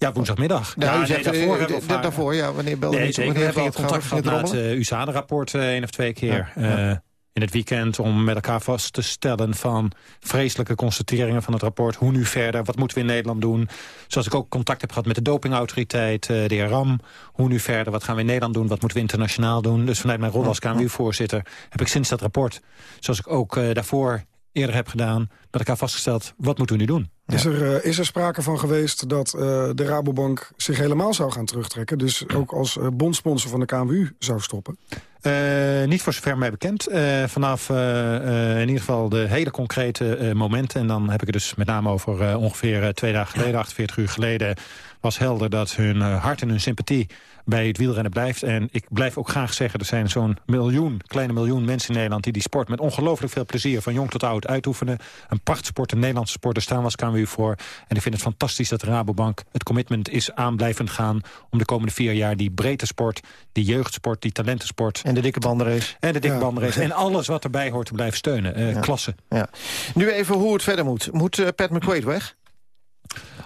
Ja, woensdagmiddag. Nou, ja, u zegt, nee, daarvoor, uh, uh, daarvoor, ja, wanneer belde nee, u? Zeker, we hebben al contact gehad na het uh, USADA-rapport één of twee keer. Ja, in het weekend om met elkaar vast te stellen van vreselijke constateringen van het rapport. Hoe nu verder? Wat moeten we in Nederland doen? Zoals ik ook contact heb gehad met de dopingautoriteit, de Ram. Hoe nu verder? Wat gaan we in Nederland doen? Wat moeten we internationaal doen? Dus vanuit mijn rol als KMU-voorzitter heb ik sinds dat rapport, zoals ik ook uh, daarvoor eerder heb gedaan, met elkaar vastgesteld, wat moeten we nu doen? Is, er, uh, is er sprake van geweest dat uh, de Rabobank zich helemaal zou gaan terugtrekken? Dus ook als uh, bondsponsor van de KMU zou stoppen? Uh, niet voor zover mij bekend. Vanaf in ieder geval de hele concrete momenten. En dan heb ik het dus met name over ongeveer twee dagen geleden, 48 uur geleden... was helder dat hun hart en hun sympathie bij het wielrennen blijft. En ik blijf ook graag zeggen, er zijn zo'n miljoen, kleine miljoen mensen in Nederland... die die sport met ongelooflijk veel plezier van jong tot oud uitoefenen. Een prachtsport, een Nederlandse sport, daar staan we als KMU voor. En ik vind het fantastisch dat de Rabobank het commitment is aan blijvend gaan... om de komende vier jaar die breedte sport, die jeugdsport, die talentensport... En de dikke bandenrace. En de dikke ja. bandenrace. En alles wat erbij hoort te blijven steunen. Uh, ja. Klasse. Ja. Nu even hoe het verder moet. Moet uh, Pat McQuaid weg?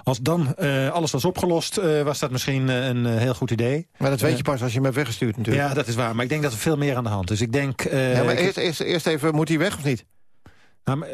Als dan uh, alles was opgelost, uh, was dat misschien uh, een heel goed idee. Maar dat weet je pas als je hem hebt weggestuurd natuurlijk. Ja, dat is waar. Maar ik denk dat er veel meer aan de hand is. Ik denk... ja, maar eerst, eerst, eerst even, moet hij weg of niet? Nou,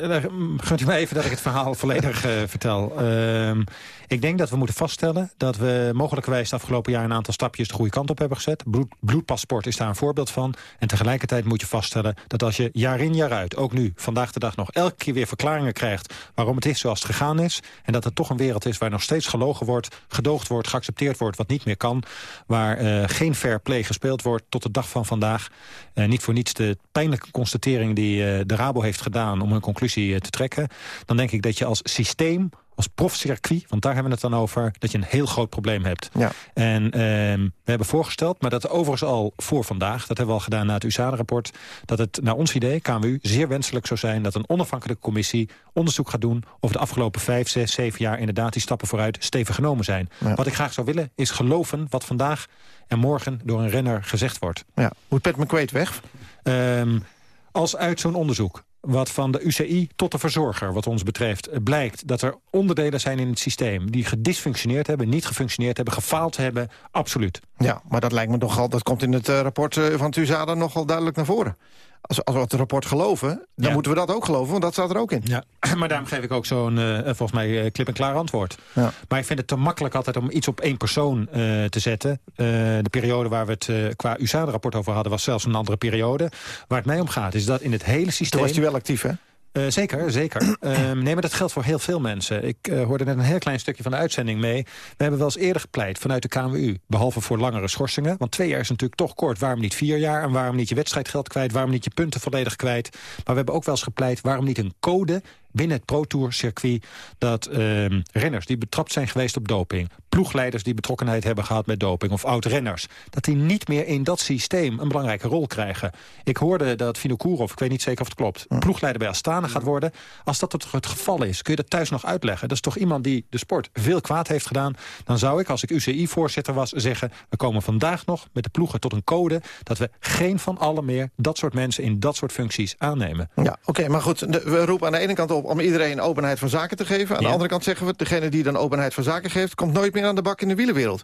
gunt u mij even dat ik het verhaal volledig uh, vertel. Uh, ik denk dat we moeten vaststellen dat we mogelijkerwijs het afgelopen jaar... een aantal stapjes de goede kant op hebben gezet. Bloed, bloedpaspoort is daar een voorbeeld van. En tegelijkertijd moet je vaststellen dat als je jaar in jaar uit... ook nu, vandaag de dag nog, elke keer weer verklaringen krijgt... waarom het is zoals het gegaan is... en dat het toch een wereld is waar nog steeds gelogen wordt... gedoogd wordt, geaccepteerd wordt, wat niet meer kan... waar uh, geen fair play gespeeld wordt tot de dag van vandaag. Uh, niet voor niets de pijnlijke constatering die de Rabo heeft gedaan... om een conclusie te trekken. Dan denk ik dat je als systeem als profcircuit, want daar hebben we het dan over... dat je een heel groot probleem hebt. Ja. En uh, we hebben voorgesteld, maar dat overigens al voor vandaag... dat hebben we al gedaan na het USAID-rapport... dat het naar ons idee, KMU, zeer wenselijk zou zijn... dat een onafhankelijke commissie onderzoek gaat doen... of de afgelopen vijf, zes, zeven jaar inderdaad die stappen vooruit stevig genomen zijn. Ja. Wat ik graag zou willen, is geloven wat vandaag en morgen door een renner gezegd wordt. Ja. Moet Pat McQuaid weg? Um, als uit zo'n onderzoek wat van de UCI tot de verzorger, wat ons betreft, blijkt dat er onderdelen zijn in het systeem die gedysfunctioneerd hebben, niet gefunctioneerd hebben, gefaald hebben, absoluut. Ja, maar dat lijkt me nogal, dat komt in het uh, rapport uh, van TUSADA nogal duidelijk naar voren. Als, als we het rapport geloven, dan Ja. moeten we dat ook geloven, want dat staat er ook in. Ja, [CLEARS THROAT] maar daarom geef ik ook zo'n, eh, volgens mij, eh, klip-en-klaar antwoord. Ja. Maar ik vind het te makkelijk altijd om iets op één persoon eh, te zetten. De periode waar we het qua USAID-rapport over hadden... was zelfs een andere periode. Waar het mij om gaat, is dat in het hele systeem... Toen was hij wel actief, hè? Eh, zeker, zeker. [CLEARS THROAT] Ehm, nee, maar dat geldt voor heel veel mensen. Ik eh, hoorde net een heel klein stukje van de uitzending mee. We hebben wel eens eerder gepleit vanuit de KMU. Behalve voor langere schorsingen. Want twee jaar is natuurlijk toch kort. Waarom niet vier jaar? En waarom niet je wedstrijdgeld kwijt? Waarom niet je punten volledig kwijt? Maar we hebben ook wel eens gepleit... waarom niet een code binnen het Pro Tour circuit... dat ehm, renners die betrapt zijn geweest op doping... ploegleiders die betrokkenheid hebben gehad met doping... of oud-renners, dat die niet meer in dat systeem een belangrijke rol krijgen. Ik hoorde dat Vinokourov, ik weet niet zeker of het klopt... ploegleider bij Astana gaat worden. Als dat toch het geval is, kun je dat thuis nog uitleggen. Dat is toch iemand die de sport veel kwaad heeft gedaan. Dan zou ik, als ik UCI-voorzitter was, zeggen... we komen vandaag nog met de ploegen tot een code... dat we geen van allen meer dat soort mensen in dat soort functies aannemen. Ja, oké, maar goed, de- we roepen aan de ene kant op om iedereen openheid van zaken te geven. Aan de andere kant zeggen we, degene die dan openheid van zaken geeft... komt nooit meer aan de bak in de wielenwereld.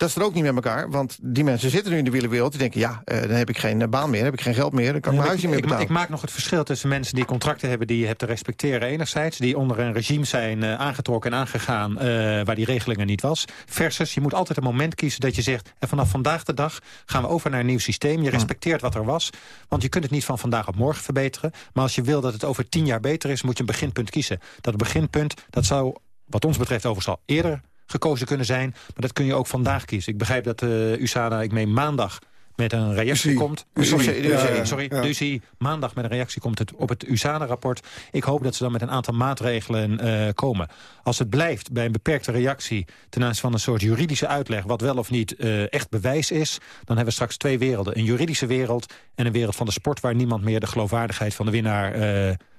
Dat is er ook niet met elkaar, want die mensen zitten nu in de wielenwereld... die denken, ja, eh, dan heb ik geen eh, baan meer, heb ik geen geld meer... dan kan ik mijn huis niet meer ik, ik, betalen. ik maak nog het verschil tussen mensen die contracten hebben... die je hebt te respecteren enerzijds... die onder een regime zijn eh, aangetrokken en aangegaan... waar die regelingen niet was. Versus, je moet altijd een moment kiezen dat je zegt... en vanaf vandaag de dag gaan we over naar een nieuw systeem. Je respecteert wat er was. Want je kunt het niet van vandaag op morgen verbeteren. Maar als je wil dat het over tien jaar beter is... moet je een beginpunt kiezen. Dat beginpunt, dat zou wat ons betreft overigens al eerder gekozen kunnen zijn. Maar dat kun je ook vandaag kiezen. Ik begrijp dat eh USADA, ik meen maandag met een reactie komt. Sorry. De UCI maandag met een reactie komt het op het USADA-rapport. Ik hoop dat ze dan met een aantal maatregelen eh, komen. Als het blijft bij een beperkte reactie... ten aanzien van een soort juridische uitleg... wat wel of niet eh, echt bewijs is... dan hebben we straks twee werelden. Een juridische wereld en een wereld van de sport... waar niemand meer de geloofwaardigheid van de winnaar...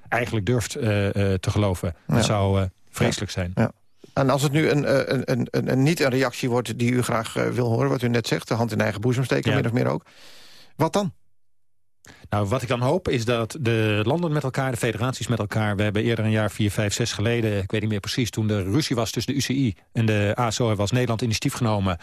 eigenlijk durft te geloven. Dat Ja. zou vreselijk zijn. Ja. En als het nu een, eh, een, een, een, een, niet een reactie wordt die u graag eh, wil horen... wat u net zegt, de hand in eigen boezem steken, Ja. min of meer ook. Wat dan? Nou, wat ik dan hoop is dat de landen met elkaar, de federaties met elkaar... we hebben eerder een jaar, vier, vijf, zes geleden... ik weet niet meer precies, toen er ruzie was tussen de UCI en de ASO... als Nederland initiatief genomen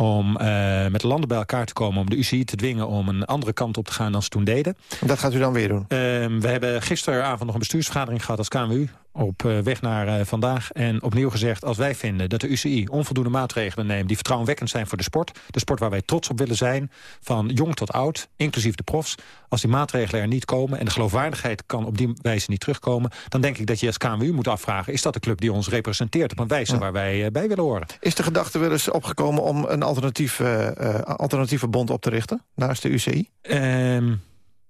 om eh, met de landen bij elkaar te komen... om de UCI te dwingen om een andere kant op te gaan dan ze toen deden. Dat gaat u dan weer doen? Ehm, we hebben gisteravond nog een bestuursvergadering gehad als KMU... op eh, weg naar eh, vandaag. En opnieuw gezegd, als wij vinden dat de UCI onvoldoende maatregelen neemt... die vertrouwenwekkend zijn voor de sport... de sport waar wij trots op willen zijn, van jong tot oud, inclusief de profs... als die maatregelen er niet komen en de geloofwaardigheid kan op die wijze niet terugkomen... dan denk ik dat je als KMU moet afvragen... is dat de club die ons representeert op een wijze waar wij eh, bij willen horen? Is de gedachte wel eens opgekomen om een alternatief, eh, alternatieve bond op te richten... naast de UCI? Ehm,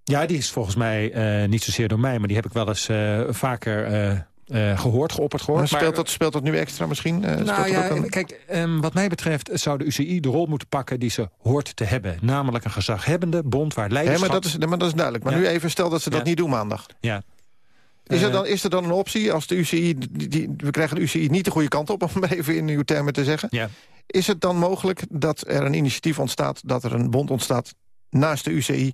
ja, die is volgens mij eh, niet zozeer door mij... maar die heb ik wel eens vaker eh, gehoord, geopperd gehoord. speelt, Maar- dat, speelt dat nu extra misschien? Eh, speelt Nou ja, een- kijk, ehm, wat mij betreft zou de UCI de rol moeten pakken die ze hoort te hebben. Namelijk een gezaghebbende bond waar leiderschap... maar, dat is, maar dat is duidelijk. Maar Ja. nu even, stel dat ze dat Ja. niet doen maandag. Ja. Is er, Eh, dan, is er dan een optie als de UCI... Die, we krijgen de UCI niet de goede kant op, [LAUGHS] om even in uw termen te zeggen. Ja. Is het dan mogelijk dat er een initiatief ontstaat... dat er een bond ontstaat naast de UCI?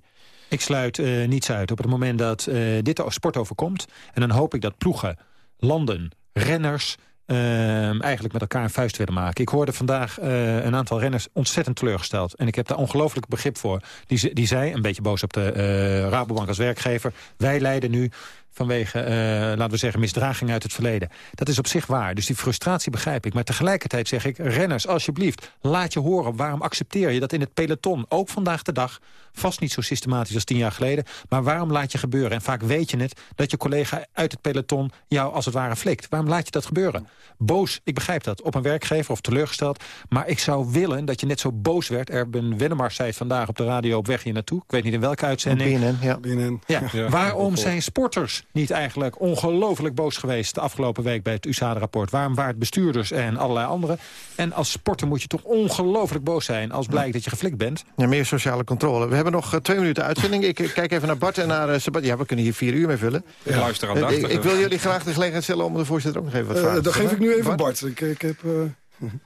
Ik sluit niets uit op het moment dat dit de sport overkomt. En dan hoop ik dat ploegen, landen, renners... ehm, eigenlijk met elkaar een vuist willen maken. Ik hoorde vandaag eh, een aantal renners ontzettend teleurgesteld. En ik heb daar ongelooflijk begrip voor. Die, die zei, een beetje boos op de uh, Rabobank als werkgever... wij leiden nu vanwege, uh, laten we zeggen, misdraging uit het verleden. Dat is op zich waar, dus die frustratie begrijp ik. Maar tegelijkertijd zeg ik, renners, alsjeblieft, laat je horen. Waarom accepteer je dat in het peloton, ook vandaag de dag... vast niet zo systematisch als tien jaar geleden... maar waarom laat je gebeuren? En vaak weet je het, dat je collega uit het peloton jou als het ware flikt. Waarom laat je dat gebeuren? Boos, ik begrijp dat, op een werkgever of teleurgesteld... maar ik zou willen dat je net zo boos werd. Erben Wennemars zei het vandaag op de radio op weg hier naartoe. Ik weet niet in welke uitzending. BNN, ja. BNN. Ja. ja. Waarom zijn sporters niet eigenlijk ongelooflijk boos geweest... de afgelopen week bij het USADA-rapport. Waarom waren bestuurders en allerlei anderen? En als sporter moet je toch ongelooflijk boos zijn... als blijkt dat je geflikt bent? Ja, meer sociale controle. We hebben nog uh, twee minuten uitzending. Ik uh, kijk even naar Bart en naar uh, Sebastian. Ja, we kunnen hier vier uur mee vullen. Ik luister aan ik, ik, wil jullie graag de gelegenheid stellen om de voorzitter ook nog even wat vragen te stellen. Dan geef ik nu even Bart. Bart. Ik, ik heb...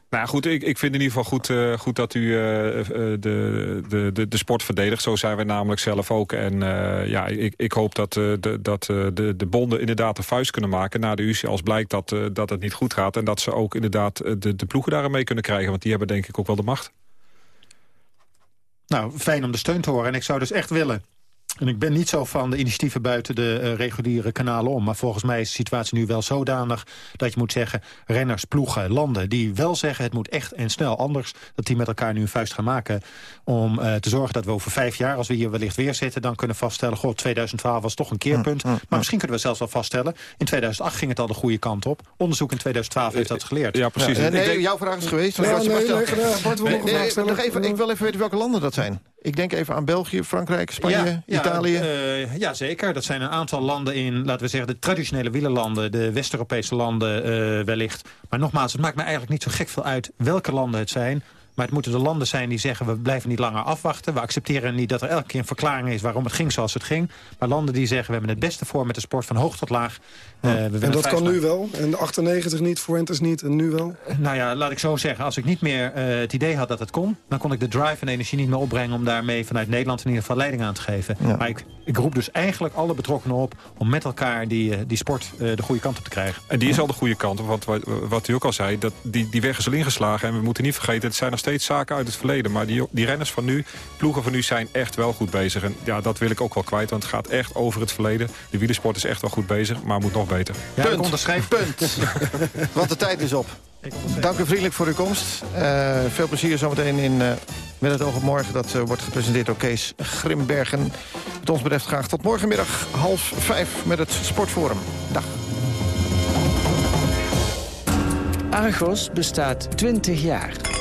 Nou goed, ik, ik vind in ieder geval goed, uh, goed dat u uh, de, de, de, de sport verdedigt. Zo zijn we namelijk zelf ook. En ja, ik, ik hoop dat, de, dat de, de bonden inderdaad een vuist kunnen maken... na de UC als blijkt dat, dat het niet goed gaat. En dat ze ook inderdaad de, de ploegen daarin mee kunnen krijgen. Want die hebben denk ik ook wel de macht. Nou, fijn om de steun te horen. En ik zou dus echt willen en ik ben niet zo van de initiatieven buiten de uh, reguliere kanalen om. Maar volgens mij is de situatie nu wel zodanig dat je moet zeggen... renners, ploegen, landen die wel zeggen het moet echt en snel anders... dat die met elkaar nu een vuist gaan maken om uh, te zorgen dat we over vijf jaar... als we hier wellicht weer zitten, dan kunnen vaststellen... goh, 2012 was toch een keerpunt. Mm, mm, maar misschien kunnen we zelfs wel vaststellen... in 2008 ging het al de goede kant op. Onderzoek in 2012 heeft dat geleerd. Ja, precies. Ja, nee, jouw vraag is geweest. Nee, nee, nee, nee, nog even, Ik wil even weten welke landen dat zijn. Ik denk even aan België, Frankrijk, Spanje, ja, Italië. Uh, ja, zeker. Dat zijn een aantal landen in, laten we zeggen, de traditionele wielerlanden. De West-Europese landen uh, wellicht. Maar nogmaals, het maakt me eigenlijk niet zo gek veel uit welke landen het zijn. Maar het moeten de landen zijn die zeggen... we blijven niet langer afwachten. We accepteren niet dat er elke keer een verklaring is... waarom het ging zoals het ging. Maar landen die zeggen... we hebben het beste voor met de sport van hoog tot laag. Uh, we en dat kan nu wel? En 98 niet, Fuentes niet en nu wel? Nou ja, laat ik zo zeggen. Als ik niet meer uh, het idee had dat het kon... dan kon ik de drive en energie niet meer opbrengen... om daarmee vanuit Nederland in ieder geval leiding aan te geven. Ja. Maar ik, ik roep dus eigenlijk alle betrokkenen op... om met elkaar die, die sport uh, de goede kant op te krijgen. En die is al de goede kant. Want wat, wat u ook al zei, dat die, die weg is al ingeslagen. En we moeten niet vergeten, het zijn nog steeds zaken uit het verleden. Maar die, die renners van nu, ploegen van nu, zijn echt wel goed bezig. En ja, dat wil ik ook wel kwijt, want het gaat echt over het verleden. De wielersport is echt wel goed bezig, maar moet nog beter. Ja, punt. onderschrijf punt. [LAUGHS] want de tijd is op. Dank u vriendelijk voor uw komst. Uh, veel plezier zometeen in uh, Met het oog op morgen. Dat uh, wordt gepresenteerd door Kees Grimbergen. Wat ons betreft graag tot morgenmiddag half vijf met het Sportforum. Dag. Argos bestaat 20 jaar.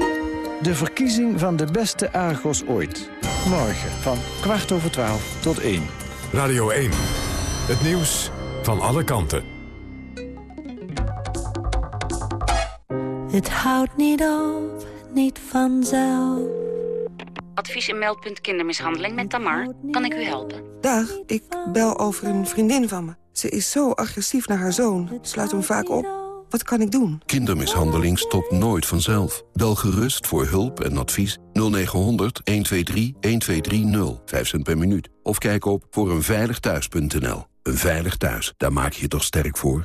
de verkiezing van de beste Argos ooit. Morgen van kwart over twaalf tot één. Radio 1. Het nieuws van alle kanten. Het houdt niet op, niet vanzelf. Advies en meldpunt kindermishandeling met Tamar. Kan ik u helpen? Dag, ik bel over een vriendin van me. Ze is zo agressief naar haar zoon. Sluit hem vaak op. Wat kan ik doen? Kindermishandeling stopt nooit vanzelf. Bel gerust voor hulp en advies 0900 123 1230. 5 cent per minuut. Of kijk op voor eenveiligthuis.nl. Een veilig thuis, daar maak je je toch sterk voor?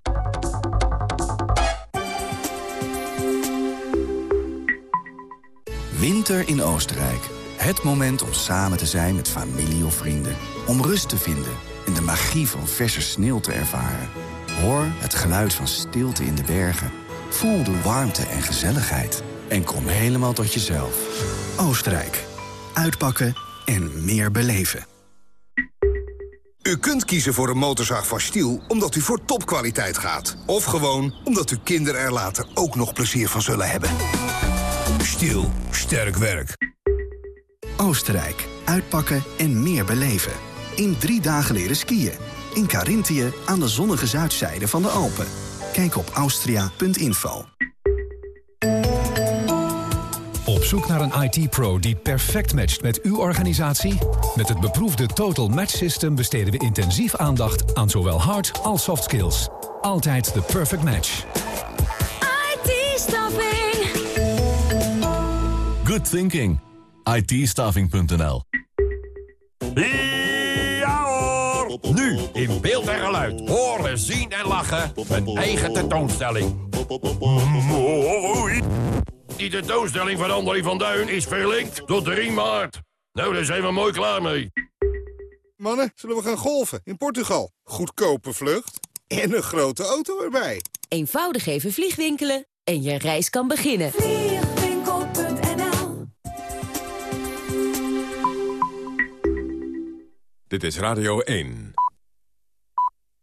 Winter in Oostenrijk. Het moment om samen te zijn met familie of vrienden. Om rust te vinden en de magie van verse sneeuw te ervaren. Hoor het geluid van stilte in de bergen. Voel de warmte en gezelligheid. En kom helemaal tot jezelf. Oostenrijk. Uitpakken en meer beleven. U kunt kiezen voor een motorzaag van Stiel omdat u voor topkwaliteit gaat. Of gewoon omdat uw kinderen er later ook nog plezier van zullen hebben. Stiel. Sterk werk. Oostenrijk. Uitpakken en meer beleven. In drie dagen leren skiën in Carinthië aan de zonnige zuidzijde van de Alpen. Kijk op austria.info. Op zoek naar een IT-pro die perfect matcht met uw organisatie? Met het beproefde Total Match System besteden we intensief aandacht aan zowel hard als soft skills. Altijd de perfect match. IT-staffing. Good thinking. it! Nu in beeld en geluid. Horen, zien en lachen. Een eigen tentoonstelling. Mooi! Die tentoonstelling van André van Duin is verlinkt tot 3 maart. Nou, daar zijn we mooi klaar mee. Mannen, zullen we gaan golfen in Portugal? Goedkope vlucht en een grote auto erbij. Eenvoudig even vliegwinkelen en je reis kan beginnen. Dit is Radio 1.